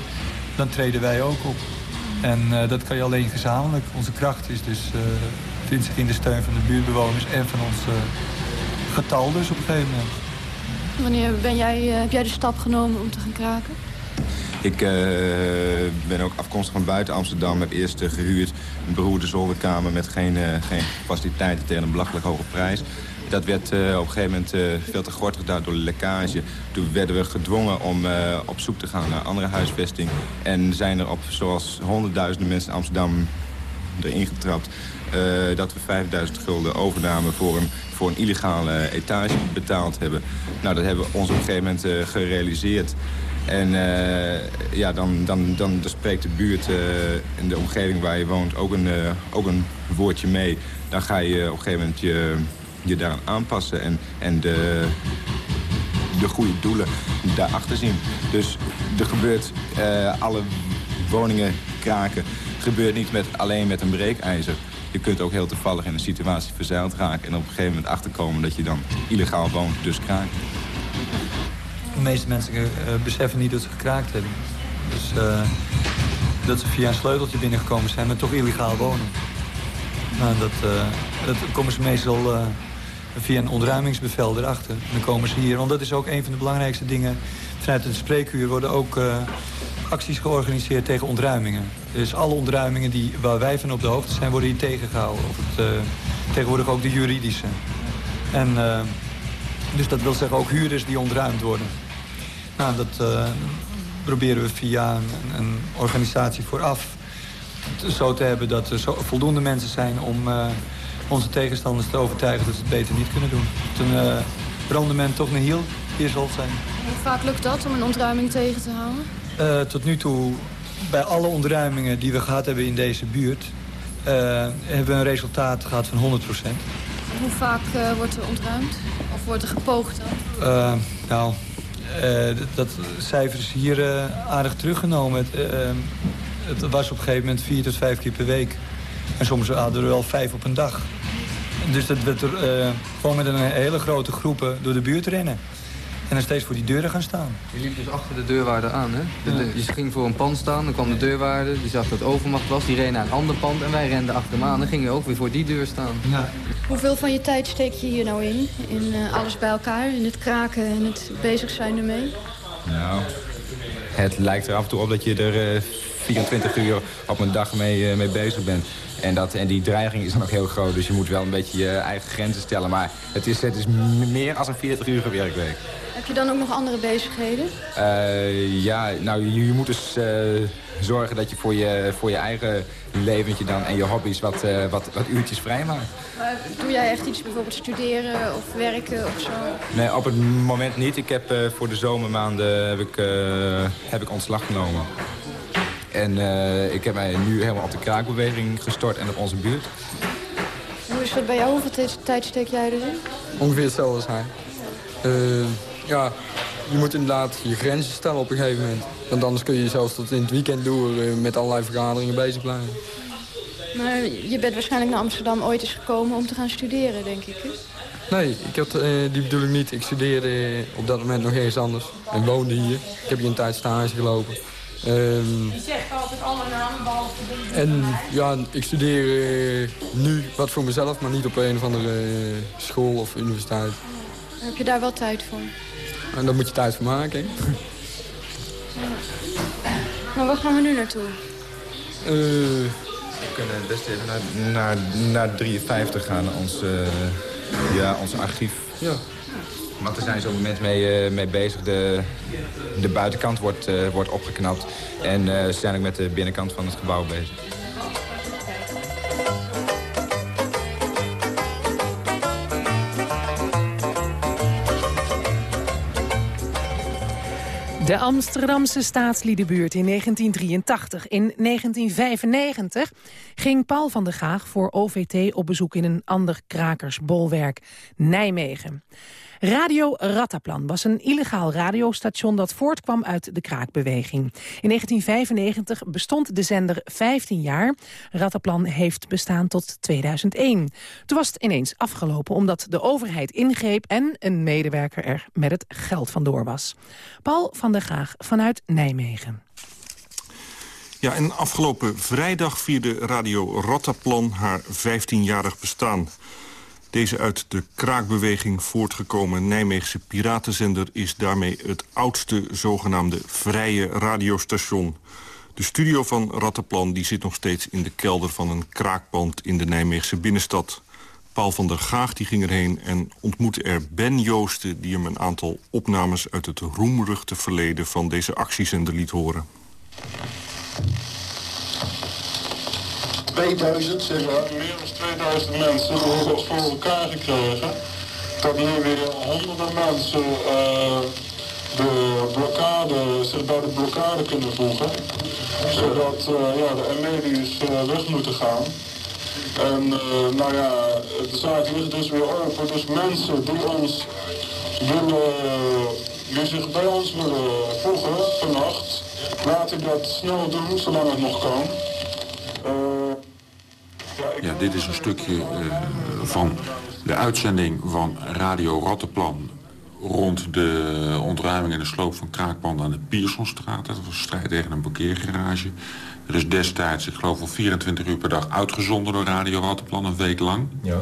Speaker 19: dan treden wij ook op. En uh, dat kan je alleen gezamenlijk. Onze kracht is dus, vindt zich in de steun van de buurtbewoners en van ons getal dus op een gegeven moment.
Speaker 20: Wanneer ben jij, heb jij de stap genomen om te gaan kraken?
Speaker 16: Ik uh, ben ook afkomstig van buiten Amsterdam. Heb eerst uh, gehuurd een beroerde zolderkamer met geen, uh, geen faciliteiten tegen een belachelijk hoge prijs. Dat werd op een gegeven moment veel te groot gedaan door de lekkage. Toen werden we gedwongen om op zoek te gaan naar andere huisvesting. En zijn er op, zoals honderdduizenden mensen in Amsterdam erin getrapt... dat we 5000 gulden overnamen voor een, voor een illegale etage betaald hebben. Nou, dat hebben we ons op een gegeven moment gerealiseerd. En uh, ja, dan, dan, dan, dan spreekt de buurt uh, in de omgeving waar je woont ook een, uh, ook een woordje mee. Dan ga je op een gegeven moment je, je daaraan aanpassen en, en de, de goede doelen daarachter zien. Dus er gebeurt alle woningen kraken. gebeurt niet met, alleen met een breekijzer. Je kunt ook heel toevallig in een situatie verzeild raken... en op een gegeven moment achterkomen dat je dan illegaal woont, dus kraakt
Speaker 19: de meeste mensen uh, beseffen niet dat ze gekraakt hebben. Dus uh, dat ze via een sleuteltje binnengekomen zijn, maar toch illegaal wonen. Nou, dat, komen ze meestal via een ontruimingsbevel erachter. Dan komen ze hier, want dat is ook een van de belangrijkste dingen. Vanuit het spreekuur worden ook acties georganiseerd tegen ontruimingen. Dus alle ontruimingen die, waar wij van op de hoogte zijn, worden hier tegengehouden. Of het, tegenwoordig ook de juridische. En, dus dat wil zeggen ook huurders die ontruimd worden. Nou, dat uh, proberen we via een, een, organisatie vooraf zo te hebben dat er zo, voldoende mensen zijn om uh, onze tegenstanders te overtuigen dat ze het beter niet kunnen doen. Dat een uh, rendement toch een heel hier zal zijn.
Speaker 20: Hoe vaak lukt dat om een ontruiming tegen te houden?
Speaker 19: tot nu toe, bij alle ontruimingen die we gehad hebben in deze buurt... hebben we een resultaat gehad van 100%
Speaker 20: Hoe vaak wordt er ontruimd? Of wordt er gepoogd dan?
Speaker 19: nou, dat cijfer is hier uh, aardig teruggenomen. Het, uh, het, was op een gegeven moment vier tot vijf keer per week. En soms hadden we wel vijf op een dag. Dus dat werd er gewoon met een hele grote groepen door de buurt rennen. En dan steeds voor die deuren gaan staan.
Speaker 10: Je liep dus achter de deurwaarder aan, hè? Je ging voor een pand staan, dan kwam de deurwaarder, die zag dat overmacht was, die reed naar een ander pand en wij renden achter hem aan. Dan gingen we ook weer voor die deur staan.
Speaker 19: Ja.
Speaker 20: Hoeveel van je tijd steek je hier nou in? In uh, alles bij elkaar, in het kraken en het bezig zijn ermee?
Speaker 16: Nou, het lijkt er af en toe op dat je er uh, eh, 24 uur op een dag mee, uh, mee bezig bent. En, dat, en die dreiging is dan ook heel groot, dus je moet wel een beetje je eigen grenzen stellen. Maar het is, het is meer als een 40 uur werkweek.
Speaker 20: Heb je dan ook nog andere bezigheden?
Speaker 16: Uh, ja, nou, je, je moet dus uh, zorgen dat je voor je, voor je eigen leventje dan en je hobby's wat, uh, wat, wat uurtjes vrijmaakt.
Speaker 20: Maar doe jij echt iets, bijvoorbeeld studeren of werken of zo?
Speaker 16: Nee, op het moment niet. Ik heb voor de zomermaanden heb ik, heb ik ontslag genomen. En ik heb mij nu helemaal op de kraakbeweging gestort en op onze buurt.
Speaker 20: Hoe is dat bij jou? Hoeveel tijd steek jij erin?
Speaker 21: Ongeveer hetzelfde als hij ja, je moet inderdaad je grenzen stellen op een gegeven moment. Want anders kun je zelfs tot in het weekend door eh, met allerlei vergaderingen bezig blijven.
Speaker 20: Maar je bent waarschijnlijk naar Amsterdam ooit eens gekomen om te gaan studeren, denk ik. Hè?
Speaker 21: Nee, ik had uh, die bedoeling niet. Ik studeerde op dat moment nog ergens anders. En woonde hier. Ik heb hier een tijd stage gelopen. Um,
Speaker 20: je zegt altijd alle namen, behalve de
Speaker 21: En ja, ik studeer uh, nu wat voor mezelf, maar niet op een of andere school of universiteit.
Speaker 20: Heb je daar wel tijd voor?
Speaker 21: En daar moet je tijd voor maken.
Speaker 20: Maar waar gaan we nu naartoe?
Speaker 16: Uh, we kunnen best even naar, naar, naar 53 gaan, ons, uh, ja, ons archief. Ja. Want er zijn zo mensen mee, uh, mee bezig. De, de buitenkant wordt, uh, wordt opgeknapt. En ze zijn ook met de binnenkant van het gebouw bezig.
Speaker 3: De Amsterdamse staatsliedenbuurt in 1983. In 1995 ging Paul van der Gaag voor OVT op bezoek in een ander krakersbolwerk, Nijmegen. Radio Rattaplan was een illegaal radiostation dat voortkwam uit de kraakbeweging. In 1995 bestond de zender 15 jaar. Rattaplan heeft bestaan tot 2001. Toen was het ineens afgelopen omdat de overheid ingreep... en een medewerker er met het geld vandoor was. Paul van der Graag vanuit Nijmegen.
Speaker 22: Ja, en afgelopen vrijdag vierde Radio Rattaplan haar 15-jarig bestaan. Deze uit de kraakbeweging voortgekomen Nijmeegse piratenzender... is daarmee het oudste zogenaamde vrije radiostation. De studio van Rattenplan die zit nog steeds in de kelder van een kraakpand in de Nijmeegse binnenstad. Paul van der Gaag die ging erheen en ontmoette er Ben Joosten... die hem een aantal opnames uit het roemruchte verleden... van deze actiezender liet horen.
Speaker 23: 2000, zeg maar, meer dan 2000 mensen hebben voor elkaar gekregen. Dat nu weer honderden mensen uh, de blokkade, zich bij de blokkade kunnen voegen. Zodat uh, ja, de ME-dienst uh, weg moeten gaan. En nou ja, de zaak ligt dus weer open. Dus mensen die ons willen, die zich bij ons willen voegen vannacht, laten dat snel doen, zolang het nog kan.
Speaker 24: Ja, dit is een stukje uh, van de uitzending van Radio Rotterplan... rond de ontruiming en de sloop van kraakpanden aan de Piersonstraat. Dat was een strijd tegen een parkeergarage. Er is destijds, ik geloof wel 24 uur per dag uitgezonden door Radio Rotterplan, een week lang. Ja.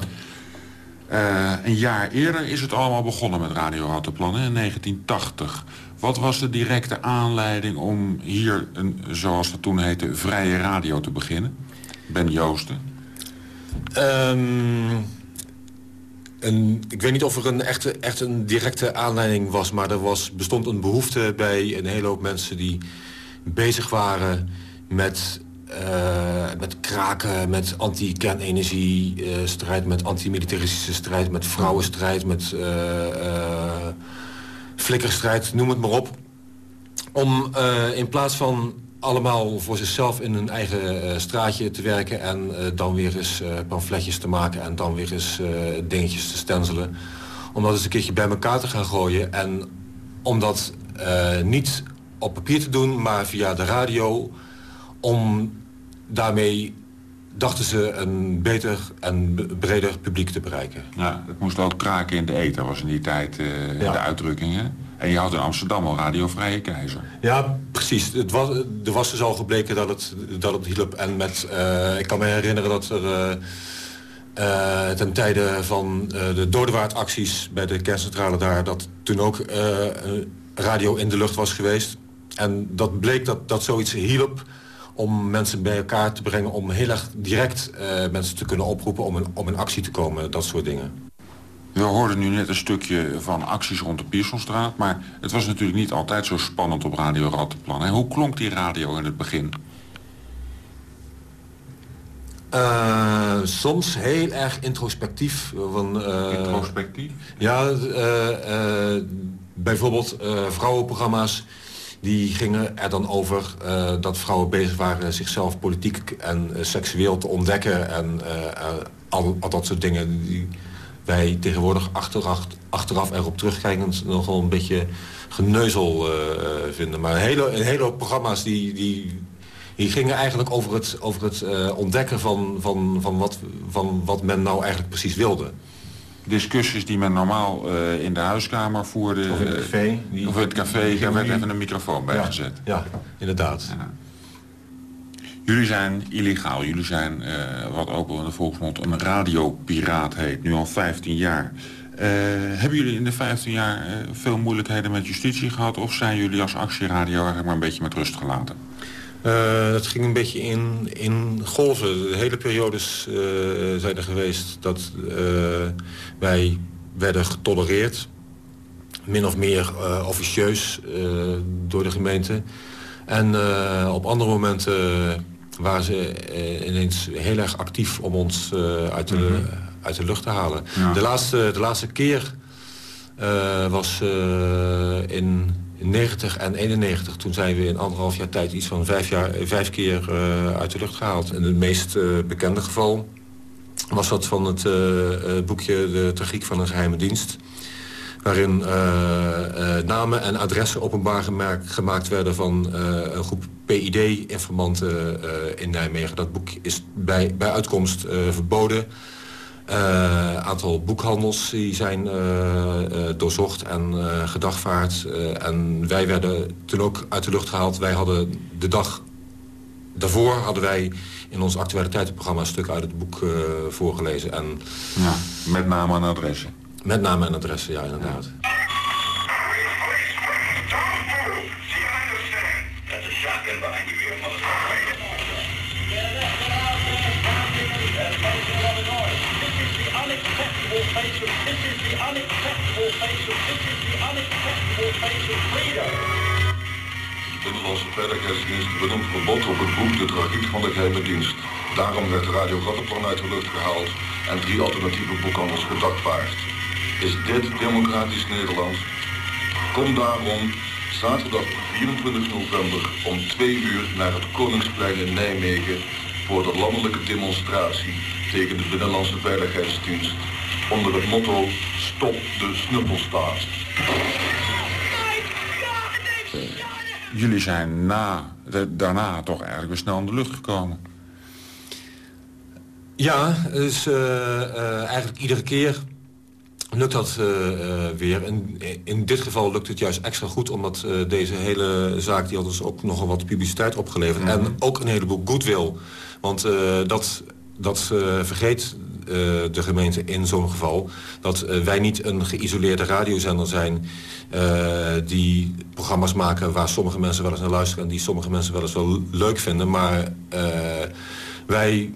Speaker 24: Uh, een jaar eerder is het allemaal begonnen met Radio Rotterplan, in 1980. Wat was de directe aanleiding om hier, een, zoals dat toen heette, vrije radio te beginnen? Ben Joosten.
Speaker 25: Een, ik weet niet of er een echte, echt een directe aanleiding was... maar er was, bestond een behoefte bij een hele hoop mensen... die bezig waren met, uh, met kraken, met anti-kernenergie uh, strijd... met antimilitaristische strijd, met vrouwenstrijd, met uh, flikkerstrijd, noem het maar op. Om in plaats van allemaal voor zichzelf in hun eigen uh, straatje te werken... en uh, dan weer eens pamfletjes te maken en dan weer eens dingetjes te stenselen. Om dat eens een keertje bij elkaar te gaan gooien. En om dat niet op papier te doen, maar via de radio... om daarmee, dachten ze, een beter en breder publiek te bereiken.
Speaker 24: Ja, het moest ook kraken in de eten, was in die tijd ja. de uitdrukking, hè? En je had in Amsterdam al Radio Vrije Keizer.
Speaker 25: Ja, precies. Het was, er was dus al gebleken dat het, dat het hielp. En met, uh, ik kan me herinneren dat er uh, uh, ten tijde van de doordewaardacties... bij de kerncentrale daar, dat toen ook radio in de lucht was geweest. En dat bleek dat, dat zoiets hielp om mensen bij elkaar te brengen... om heel erg direct mensen te kunnen oproepen om in, om in actie te komen. Dat soort dingen.
Speaker 24: We hoorden nu net een stukje van acties rond de Piersonstraat... maar het was natuurlijk niet altijd zo spannend op Radio Rattenplan. Hoe klonk die radio in het begin?
Speaker 25: Uh, soms heel erg introspectief. Van, uh,
Speaker 24: introspectief?
Speaker 25: Ja, bijvoorbeeld vrouwenprogramma's... die gingen er dan over dat vrouwen bezig waren... zichzelf politiek en seksueel te ontdekken... en al, al, dat soort dingen... Die, wij tegenwoordig achteraf, achteraf erop terugkijkend nogal een beetje geneuzel vinden. Maar een hele, een hele hoop programma's die, die, die gingen eigenlijk over het, over het ontdekken van, van, van, wat, van wat men nou eigenlijk precies wilde.
Speaker 24: Discussies die men normaal uh, in de huiskamer voerde.
Speaker 25: Of in het café.
Speaker 24: Die, of in het café, daar werd even een microfoon bij
Speaker 25: ja,
Speaker 24: gezet.
Speaker 25: Ja, inderdaad. Ja.
Speaker 24: Jullie zijn illegaal. Jullie zijn uh, wat ook wel in de volksmond een radiopiraat heet. Nu al 15 jaar. Uh, hebben jullie in de 15 jaar veel moeilijkheden met justitie gehad... of zijn jullie als actieradio eigenlijk maar een beetje met rust gelaten?
Speaker 25: Dat ging een beetje in, in golven. De hele periodes zijn er geweest dat wij werden getolereerd. Min of meer officieus door de gemeente. En op andere momenten waren ze uh, ineens heel erg actief om ons uh, uit, de, mm -hmm. uit de lucht te halen. Ja. De, laatste, de laatste keer uh, was in 90 en 91. Toen zijn we in anderhalf jaar tijd iets van vijf, jaar, vijf keer uit de lucht gehaald. En het meest bekende geval was dat van het boekje De Tragiek van een geheime dienst waarin namen en adressen openbaar gemaakt, werden van een groep PID-informanten in Nijmegen. Dat boek is bij, bij uitkomst verboden. Een aantal boekhandels die zijn doorzocht en gedagvaard. en wij werden toen ook uit de lucht gehaald. Wij hadden de dag daarvoor hadden wij in ons actualiteitenprogramma een stuk uit het boek voorgelezen. En,
Speaker 24: ja, met naam en adressen.
Speaker 25: Met naam en adressen, ja, inderdaad. Ja.
Speaker 26: De Binnenlandse Veiligheidsdienst benoemt verbod op het boek De Tragiek van de Geheime Dienst. Daarom werd Radio Rattenplan uit de lucht gehaald en drie alternatieve boekhandels gedakpaard. Is dit democratisch Nederland? Kom daarom zaterdag 24 november om 2 uur naar het Koningsplein in Nijmegen voor de landelijke demonstratie tegen de Binnenlandse Veiligheidsdienst onder het motto Stop de snuffelstaat.
Speaker 24: Jullie zijn na, de- daarna toch eigenlijk weer snel in de lucht gekomen.
Speaker 25: Ja, dus eh, eh, eigenlijk iedere keer lukt dat eh, weer. En in dit geval lukt het juist extra goed... omdat deze hele zaak die had dus ook nogal wat publiciteit opgeleverd.
Speaker 24: Mhm.
Speaker 25: En ook een heleboel goodwill. Want dat, dat vergeet de gemeente in zo'n geval... dat eh, wij niet een geïsoleerde radiozender zijn... eh, die programma's maken waar sommige mensen wel eens naar luisteren... en die sommige mensen wel eens wel leuk vinden. Maar eh, wij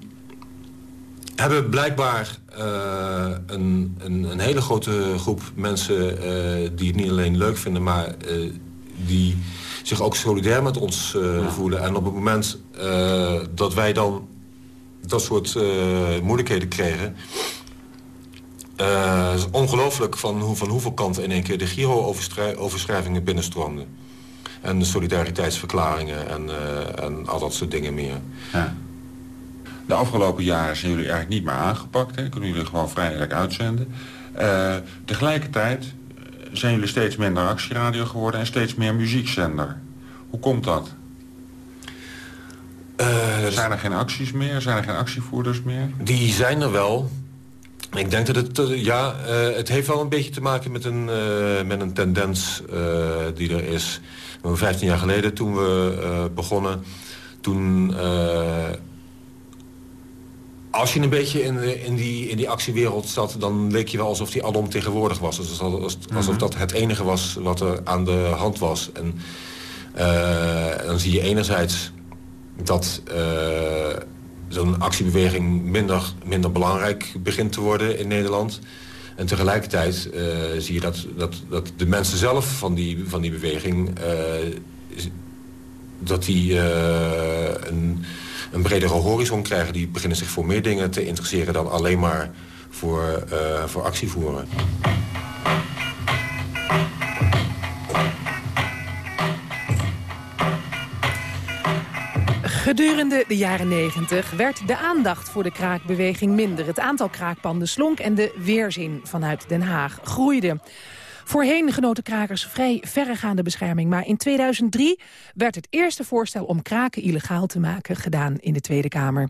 Speaker 25: hebben blijkbaar eh, een, een, een hele grote groep mensen eh, die het niet alleen leuk vinden, maar eh, die zich ook solidair met ons eh, voelen. En op het moment eh, dat wij dan dat soort eh, moeilijkheden kregen... eh, is ongelooflijk van, hoe, van hoeveel kanten in één keer de Giro-overschrijvingen binnenstroomden. En de solidariteitsverklaringen en, eh, en al dat soort dingen meer.
Speaker 24: Ja. De afgelopen jaren zijn jullie eigenlijk niet meer aangepakt. Hè? Kunnen jullie gewoon vrijelijk uitzenden. Tegelijkertijd zijn jullie steeds minder actieradio geworden... en steeds meer muziekzender. Hoe komt dat? Zijn er geen acties meer? Zijn er geen actievoerders meer?
Speaker 25: Die zijn er wel. Ik denk dat het, eh, ja, eh, het heeft wel een beetje te maken met een, met een tendens die er is. 15 jaar geleden toen we begonnen, toen... als je een beetje in, de- in, die, in die actiewereld zat... dan leek je wel alsof die alomtegenwoordig was. Dus alsof, alsof
Speaker 24: Mhm.
Speaker 25: dat het enige was wat er aan de hand was. En dan zie je enerzijds dat eh, zo'n actiebeweging minder, minder belangrijk begint te worden in Nederland. En tegelijkertijd eh, zie je dat, dat, dat de mensen zelf van die, van die beweging... eh, dat die een, een bredere horizon krijgen. Die beginnen zich voor meer dingen te interesseren... dan alleen maar voor, eh, voor actievoeren.
Speaker 3: Gedurende de jaren 90 werd de aandacht voor de kraakbeweging minder. Het aantal kraakpanden slonk en de weerzin vanuit Den Haag groeide. Voorheen genoten krakers vrij verregaande bescherming. Maar in 2003 werd het eerste voorstel om kraken illegaal te maken gedaan in de Tweede Kamer.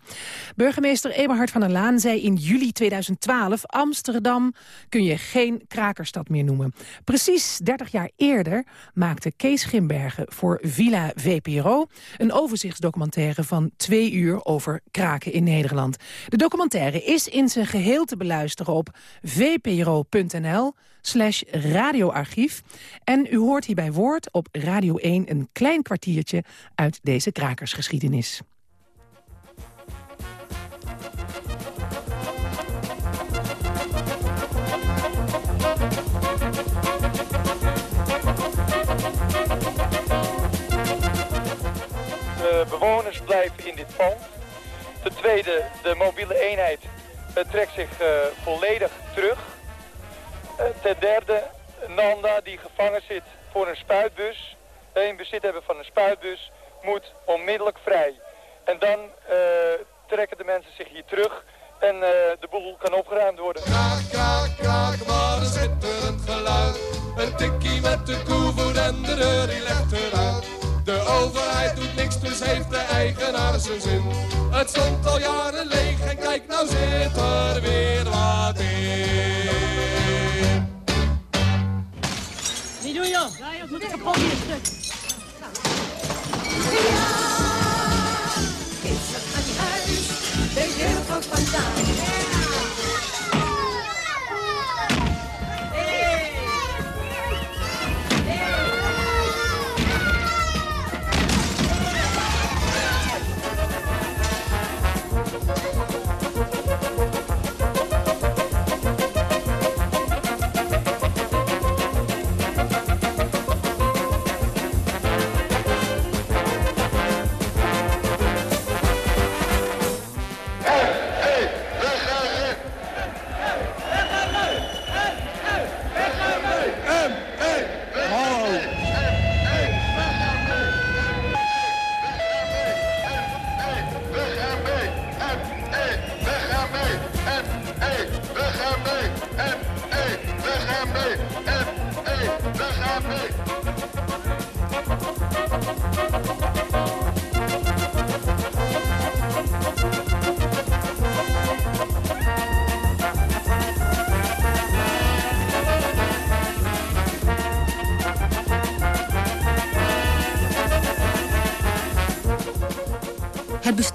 Speaker 3: Burgemeester Eberhard van der Laan zei in juli 2012... Amsterdam kun je geen krakerstad meer noemen. Precies 30 jaar eerder maakte Kees Grimbergen voor Villa VPRO... een overzichtsdocumentaire van twee uur over kraken in Nederland. De documentaire is in zijn geheel te beluisteren op vpro.nl slash radioarchief. En u hoort hier bij woord op Radio 1 een klein kwartiertje uit deze krakersgeschiedenis.
Speaker 27: De bewoners blijven in dit pand. Ten tweede, de mobiele eenheid eh, trekt zich eh, volledig terug. Eh, ten derde, Nanda die gevangen zit voor een spuitbus, in bezit hebben van een spuitbus, moet onmiddellijk vrij. En dan eh, trekken de mensen zich hier terug en eh, de boel kan opgeruimd worden.
Speaker 28: Kraak, kraak, wat een schitterend geluid. Een tikkie met de koevoet en de deur die legt eruit. De overheid doet niks, dus heeft de eigenaar zijn zin. Het stond al jaren leeg en kijk, nou zit er weer wat in.
Speaker 29: Niet doen joh! Ja, je moet kapot hier stuk.
Speaker 30: Is er aan huis, de jeugd vandaan.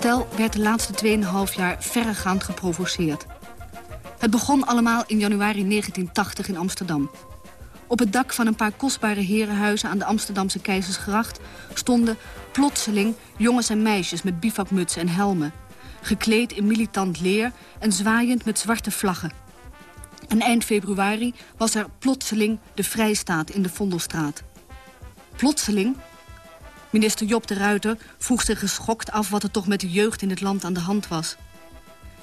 Speaker 31: Bestel werd de laatste 2,5 jaar verregaand geprovoceerd. Het begon allemaal in januari 1980 in Amsterdam. Op het dak van een paar kostbare herenhuizen aan de Amsterdamse Keizersgracht... stonden plotseling jongens en meisjes met bivakmutsen en helmen... gekleed in militant leer en zwaaiend met zwarte vlaggen. En eind februari was er plotseling de Vrijstaat in de Vondelstraat. Plotseling? Minister Job de Ruiter vroeg zich geschokt af... wat er toch met de jeugd in het land aan de hand was.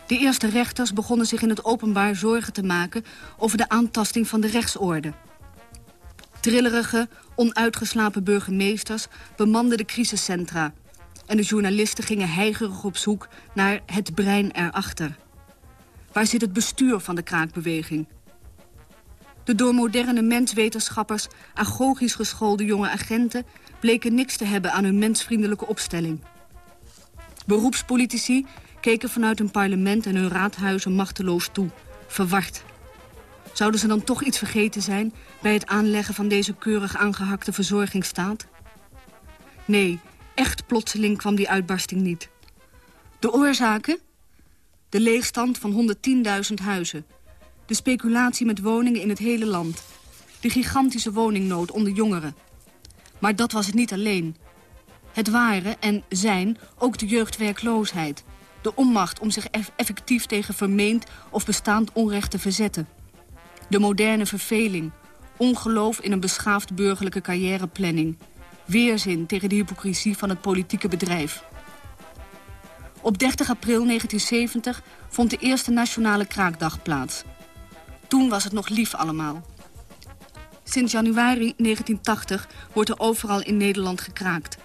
Speaker 31: De eerste rechters begonnen zich in het openbaar zorgen te maken... over de aantasting van de rechtsorde. Trillerige, onuitgeslapen burgemeesters bemanden de crisiscentra... en de journalisten gingen heigerig op zoek naar het brein erachter. Waar zit het bestuur van de kraakbeweging? De door moderne menswetenschappers agogisch geschoolde jonge agenten... bleken niks te hebben aan hun mensvriendelijke opstelling. Beroepspolitici keken vanuit hun parlement en hun raadhuizen machteloos toe, verward. Zouden ze dan toch iets vergeten zijn bij het aanleggen van deze keurig aangehakte verzorgingsstaat? Nee, echt plotseling kwam die uitbarsting niet. De oorzaken? De leegstand van 110.000 huizen. De speculatie met woningen in het hele land. De gigantische woningnood onder jongeren. Maar dat was het niet alleen. Het waren en zijn ook de jeugdwerkloosheid. De onmacht om zich effectief tegen vermeend of bestaand onrecht te verzetten. De moderne verveling. Ongeloof in een beschaafd burgerlijke carrièreplanning. Weerzin tegen de hypocrisie van het politieke bedrijf. Op 30 april 1970 vond de eerste nationale kraakdag plaats. Toen was het nog lief allemaal. Sinds januari 1980 wordt er overal in Nederland gekraakt.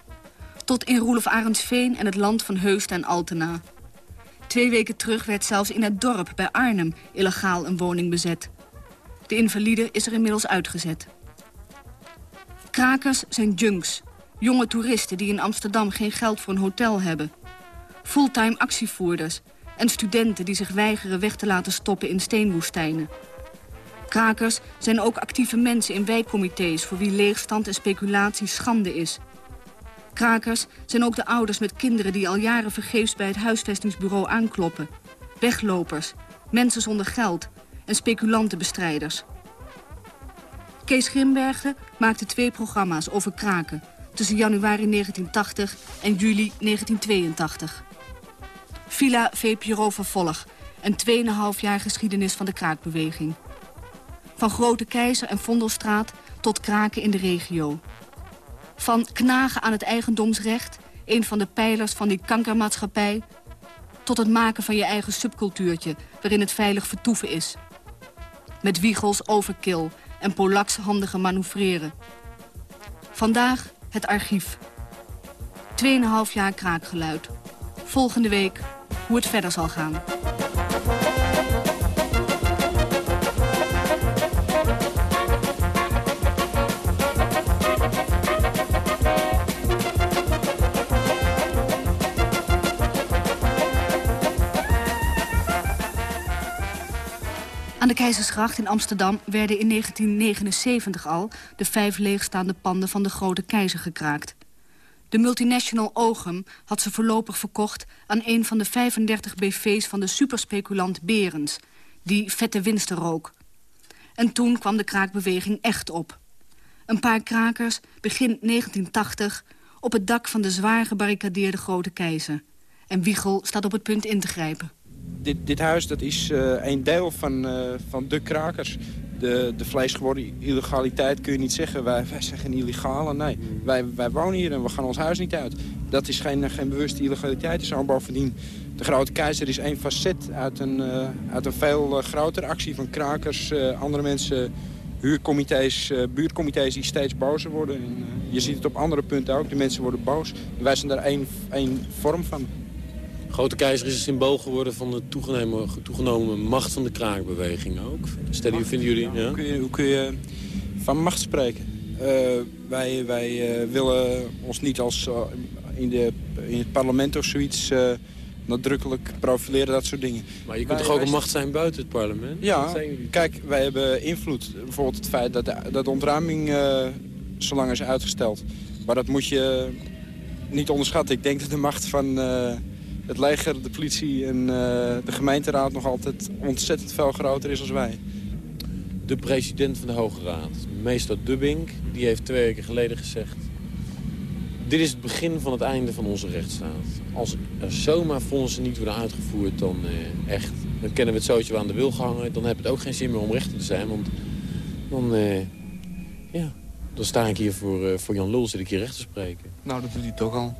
Speaker 31: Tot in Roelof Arendsveen en het land van Heusden en Altena. Twee weken terug werd zelfs in het dorp bij Arnhem illegaal een woning bezet. De invalide is er inmiddels uitgezet. Krakers zijn junks, jonge toeristen die in Amsterdam geen geld voor een hotel hebben. Fulltime actievoerders en studenten die zich weigeren weg te laten stoppen in steenwoestijnen. Krakers zijn ook actieve mensen in wijkcomité's... voor wie leegstand en speculatie schande is. Krakers zijn ook de ouders met kinderen die al jaren vergeefs... bij het huisvestingsbureau aankloppen. Weglopers, mensen zonder geld en speculantenbestrijders. Kees Grimbergen maakte twee programma's over kraken... tussen januari 1980 en juli 1982. Villa VPRO Vervolg, een 2,5 jaar geschiedenis van de kraakbeweging. Van Grote Keizer en Vondelstraat tot kraken in de regio. Van knagen aan het eigendomsrecht, een van de pijlers van die kankermaatschappij... tot het maken van je eigen subcultuurtje, waarin het veilig vertoeven is. Met wiegels overkill en Polaks handige manoeuvreren. Vandaag het archief. 2,5 jaar kraakgeluid. Volgende week hoe het verder zal gaan. Keizersgracht in Amsterdam werden in 1979 al... de vijf leegstaande panden van de Grote Keizer gekraakt. De multinational Ogum had ze voorlopig verkocht... aan een van de 35 BV's van de superspeculant Berens... die vette winsten rook. En toen kwam de kraakbeweging echt op. Een paar krakers, begin 1980... op het dak van de zwaar gebarricadeerde Grote Keizer. En Wiegel staat op het punt in te grijpen
Speaker 32: dit, dit huis dat is uh, een deel van, uh, van de krakers. De, de vleesgeworden illegaliteit kun je niet zeggen. Wij, wij zeggen illegale, nee. Wij, wij wonen hier en we gaan ons huis niet uit. Dat is geen, geen bewuste illegaliteit. Is bovendien, de Grote Keizer is één facet uit een, uh, uit een veel grotere actie van krakers. andere mensen, huurcomité's, buurtcomité's die steeds bozer worden. En, je ziet het op andere punten ook. De mensen worden boos. Wij zijn daar één, één vorm van.
Speaker 33: Grote Keizer is een symbool geworden van de toegenomen, toegenomen macht van de kraakbeweging ook. Stel, vinden jullie... Ja?
Speaker 32: Hoe, kun je, hoe kun je van macht spreken? Uh, wij wij uh, willen ons niet als uh, in, de, in het parlement of zoiets nadrukkelijk profileren, dat soort dingen.
Speaker 33: Maar je kunt wij, toch ook een macht zijn buiten het parlement?
Speaker 32: Ja, kijk, wij hebben invloed. Bijvoorbeeld het feit dat de, dat de ontruiming zo lang is uitgesteld. Maar dat moet je niet onderschatten. Ik denk dat de macht van het leger, de politie en de gemeenteraad... nog altijd ontzettend veel groter is als wij.
Speaker 33: De president van de Hoge Raad, meester Dubbing, die heeft twee weken geleden gezegd... Dit is het begin van het einde van onze rechtsstaat. Als er zomaar vonnissen niet worden uitgevoerd, dan eh, echt... dan kennen we het zootje aan de wil gehangen. Dan heb het ook geen zin meer om rechter te zijn, want dan... Eh, ja, dan sta ik hier voor, uh, voor Jan Lul, zit ik hier recht te spreken.
Speaker 32: Nou, dat doet hij toch al.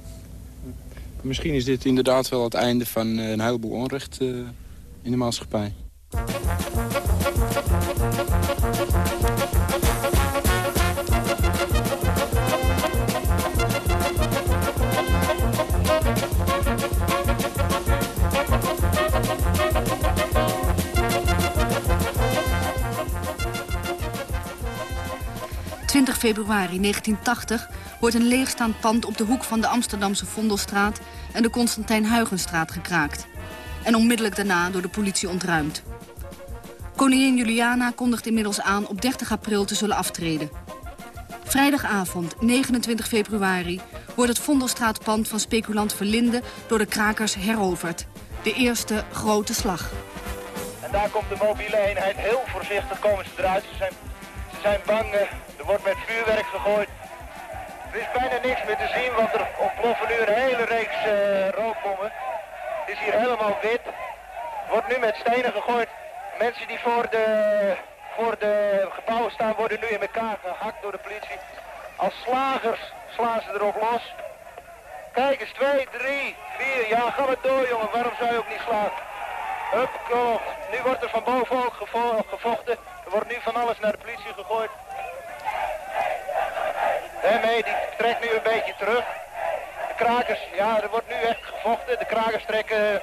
Speaker 32: Misschien is dit inderdaad wel het einde van een heleboel onrecht in de maatschappij.
Speaker 31: 20 februari 1980 wordt een leegstaand pand op de hoek van de Amsterdamse Vondelstraat en de Constantijn Huygenstraat gekraakt. En onmiddellijk daarna door de politie ontruimd. Koningin Juliana kondigt inmiddels aan op 30 april te zullen aftreden. Vrijdagavond, 29 februari, wordt het Vondelstraatpand van speculant Verlinde door de krakers heroverd. De eerste grote slag.
Speaker 27: En daar komt de mobiele eenheid heel voorzichtig komen ze eruit. Ze zijn, ze zijn bang, eh, er wordt met vuurwerk gegooid. Er is bijna niks meer te zien, want er ontploffen nu een hele reeks uh, rookbommen. Het is hier helemaal wit. Wordt nu met stenen gegooid. Mensen die voor de, voor de gebouwen staan worden nu in elkaar gehakt door de politie. Als slagers slaan ze erop los. Kijk eens, twee, drie, vier. Ja, ga maar door jongen, waarom zou je ook niet slaan? Hup. Nu wordt er van boven ook gevochten. Er wordt nu van alles naar de politie gegooid. Nee, die trekt nu een beetje terug. De krakers, ja, er wordt nu echt gevochten. De krakers trekken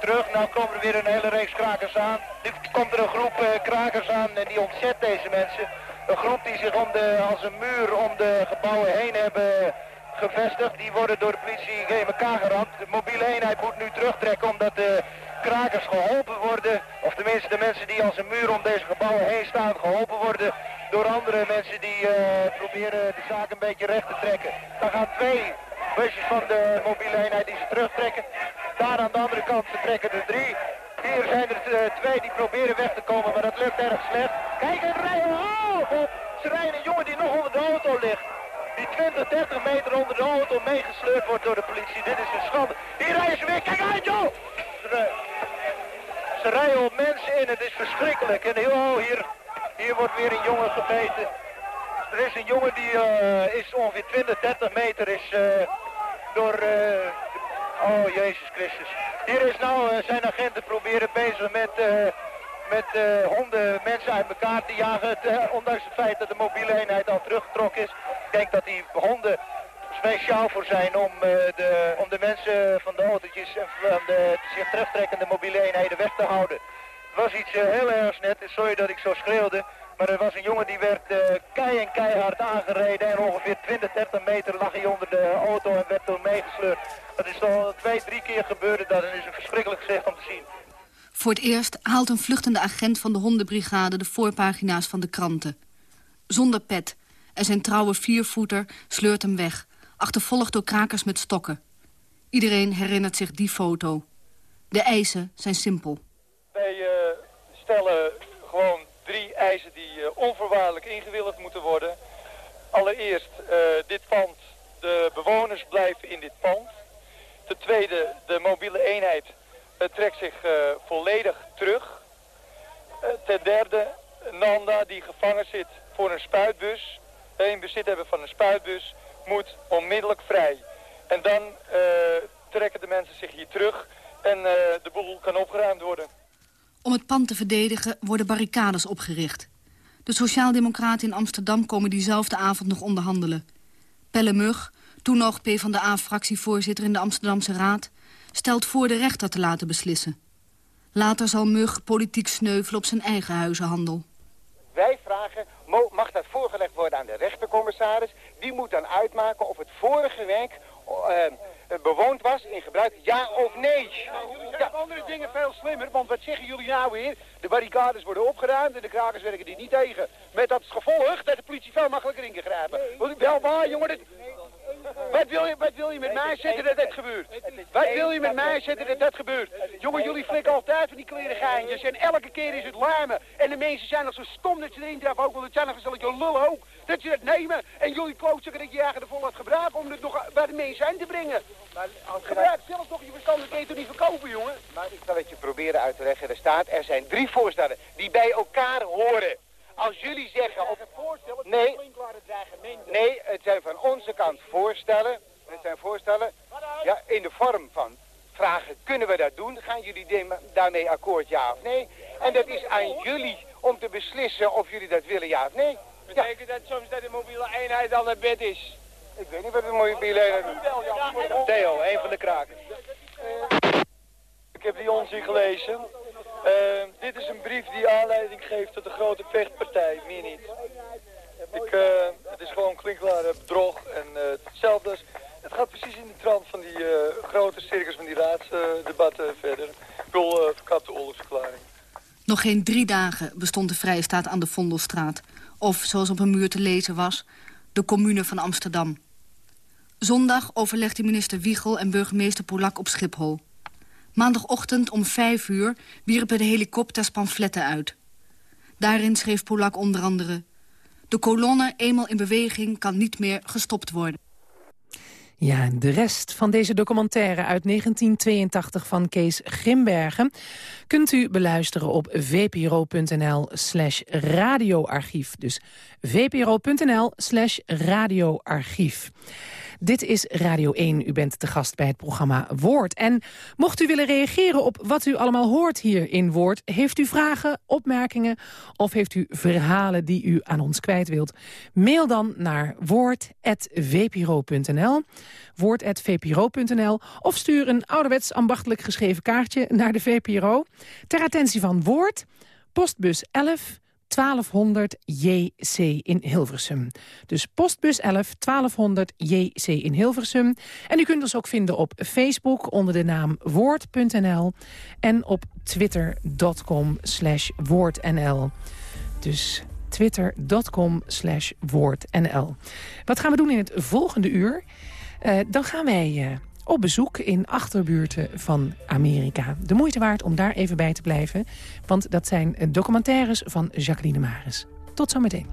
Speaker 27: terug. Nou komen er weer een hele reeks krakers aan. Nu komt er een groep uh, krakers aan en die ontzet deze mensen. Een groep die zich om de, als een muur om de gebouwen heen hebben gevestigd. Die worden door de politie in elkaar geramd. De mobiele eenheid moet nu terugtrekken omdat de krakers geholpen worden. Of tenminste de mensen die als een muur om deze gebouwen heen staan geholpen worden door andere mensen die uh, proberen de zaak een beetje recht te trekken. Dan gaan twee busjes van de mobiele eenheid die ze terugtrekken. Daar aan de andere kant vertrekken er drie. Hier zijn er uh, twee die proberen weg te komen, maar dat lukt erg slecht. Kijk, een rijden. Oh, ze rijden een jongen die nog onder de auto ligt. Die 20, 30 meter onder de auto meegesleurd wordt door de politie. Dit is een schande. Hier rijden ze weer. Kijk uit, joh! Ze, rijden op mensen in. Het is verschrikkelijk. En heel, oh, hier hier wordt weer een jongen gebeten. Er is een jongen die uh, is ongeveer 20, 30 meter is uh, door... Uh, oh, Jezus Christus. Hier is nou zijn agenten proberen bezig met, met honden mensen uit elkaar te jagen. ondanks het feit dat de mobiele eenheid al teruggetrokken is. Ik denk dat die honden speciaal voor zijn om, de, om de mensen van de autootjes en van de zich terugtrekkende mobiele eenheden weg te houden. Het was iets uh, heel ergs net, sorry dat ik zo schreeuwde. Maar er was een jongen die werd uh, en keihard aangereden. En ongeveer 20, 30 meter lag hij onder de auto en werd toen meegesleurd. Dat is al twee, drie keer gebeurd dat is een verschrikkelijk gezicht om te zien.
Speaker 31: Voor het eerst haalt een vluchtende agent van de hondenbrigade de voorpagina's van de kranten. Zonder pet en zijn trouwe viervoeter sleurt hem weg, achtervolgd door krakers met stokken. Iedereen herinnert zich die foto. De eisen zijn simpel.
Speaker 27: Wij uh, stellen gewoon drie eisen die uh, onvoorwaardelijk ingewilligd moeten worden. Allereerst, uh, dit pand, de bewoners blijven in dit pand. Ten tweede, de mobiele eenheid trekt zich volledig terug. ten derde, Nanda die gevangen zit voor een spuitbus, in bezit hebben van een spuitbus, moet onmiddellijk vrij. En dan trekken de mensen zich hier terug en de boel kan opgeruimd worden.
Speaker 31: Om het pand te verdedigen worden barricades opgericht. De Sociaaldemocraten in Amsterdam komen diezelfde avond nog onderhandelen. Pelle Mug, toen nog PvdA-fractievoorzitter in de Amsterdamse Raad... stelt voor de rechter te laten beslissen. Later zal Mug politiek sneuvelen op zijn eigen huizenhandel.
Speaker 34: Wij vragen, mag dat voorgelegd worden aan de rechtercommissaris? Die moet dan uitmaken of het vorige werk... Uh, eh, bewoond was, in gebruik, ja of nee?
Speaker 35: Ja, andere dingen veel slimmer, want wat zeggen jullie nou weer? De barricades worden opgeruimd en de krakers werken die niet tegen. Met dat gevolg dat de politie veel makkelijker ingrijpen. Nee. Wel waar, jongen, dit... Wat wil je, wat wil je met mij zeggen dat dat gebeurt? Wat wil je met mij zeggen dat dat gebeurt? Jongen, jullie flikken altijd van die klerengeintjes en elke keer is het larmen. En de mensen zijn nog zo stom dat ze erin trappen ook, want het zijn nog gezellig lullen ook. Dat ze dat nemen en jullie klootzakken dat je jagen ervoor laat gebruiken om het nog bij de mensen aan te brengen. Gebruik zelf toch je verstand, dat kun je toch niet verkopen, jongen?
Speaker 34: Maar ik zal het je proberen uit te leggen. Er staat, er zijn drie voorstellen die bij elkaar horen. Als jullie zeggen... Op... Nee, nee, het zijn van onze kant voorstellen. Het zijn voorstellen ja, in de vorm van vragen, kunnen we dat doen? Gaan jullie de- daarmee akkoord, ja of nee? En dat is aan jullie om te beslissen of jullie dat willen, ja of nee.
Speaker 27: Betekent dat soms dat de mobiele eenheid al naar bed is?
Speaker 34: Ik weet niet wat een mobiele eenheid is.
Speaker 27: Theo, een van de krakers. Ik heb die onzin gelezen. Eh, dit is een brief die aanleiding geeft tot een grote vechtpartij, meer niet. Ik, eh, het is gewoon klinklare bedrog en eh, hetzelfde. Het gaat precies in de trant van die eh, grote circus van die raadsdebatten verder. Ik wil uh, verkapte oorlogsverklaring.
Speaker 31: Nog geen drie dagen bestond de Vrije Staat aan de Vondelstraat. Of, zoals op een muur te lezen was, de commune van Amsterdam. Zondag overlegde minister Wiegel en burgemeester Polak op Schiphol. Maandagochtend om vijf uur wierpen de helikopters pamfletten uit. Daarin schreef Polak onder andere... De kolonne, eenmaal in beweging, kan niet meer gestopt worden.
Speaker 3: Ja, de rest van deze documentaire uit 1982 van Kees Grimbergen... kunt u beluisteren op vpro.nl slash radioarchief. Dus vpro.nl slash radioarchief. Dit is Radio 1. U bent te gast bij het programma Woord. En mocht u willen reageren op wat u allemaal hoort hier in Woord... heeft u vragen, opmerkingen of heeft u verhalen die u aan ons kwijt wilt... mail dan naar woord.vpro.nl woord.vpro.nl of stuur een ouderwets ambachtelijk geschreven kaartje naar de VPRO... ter attentie van Woord, postbus 11... 1200 JC in Hilversum. Dus postbus 11 1200 JC in Hilversum. En u kunt ons ook vinden op Facebook onder de naam woord.nl en op twitter.com slash woordnl. Dus twitter.com slash woordnl. Wat gaan we doen in het volgende uur? Uh, dan gaan wij uh, op bezoek in achterbuurten van Amerika. De moeite waard om daar even bij te blijven, want dat zijn eh, documentaires van Jacqueline Maris. Tot zometeen.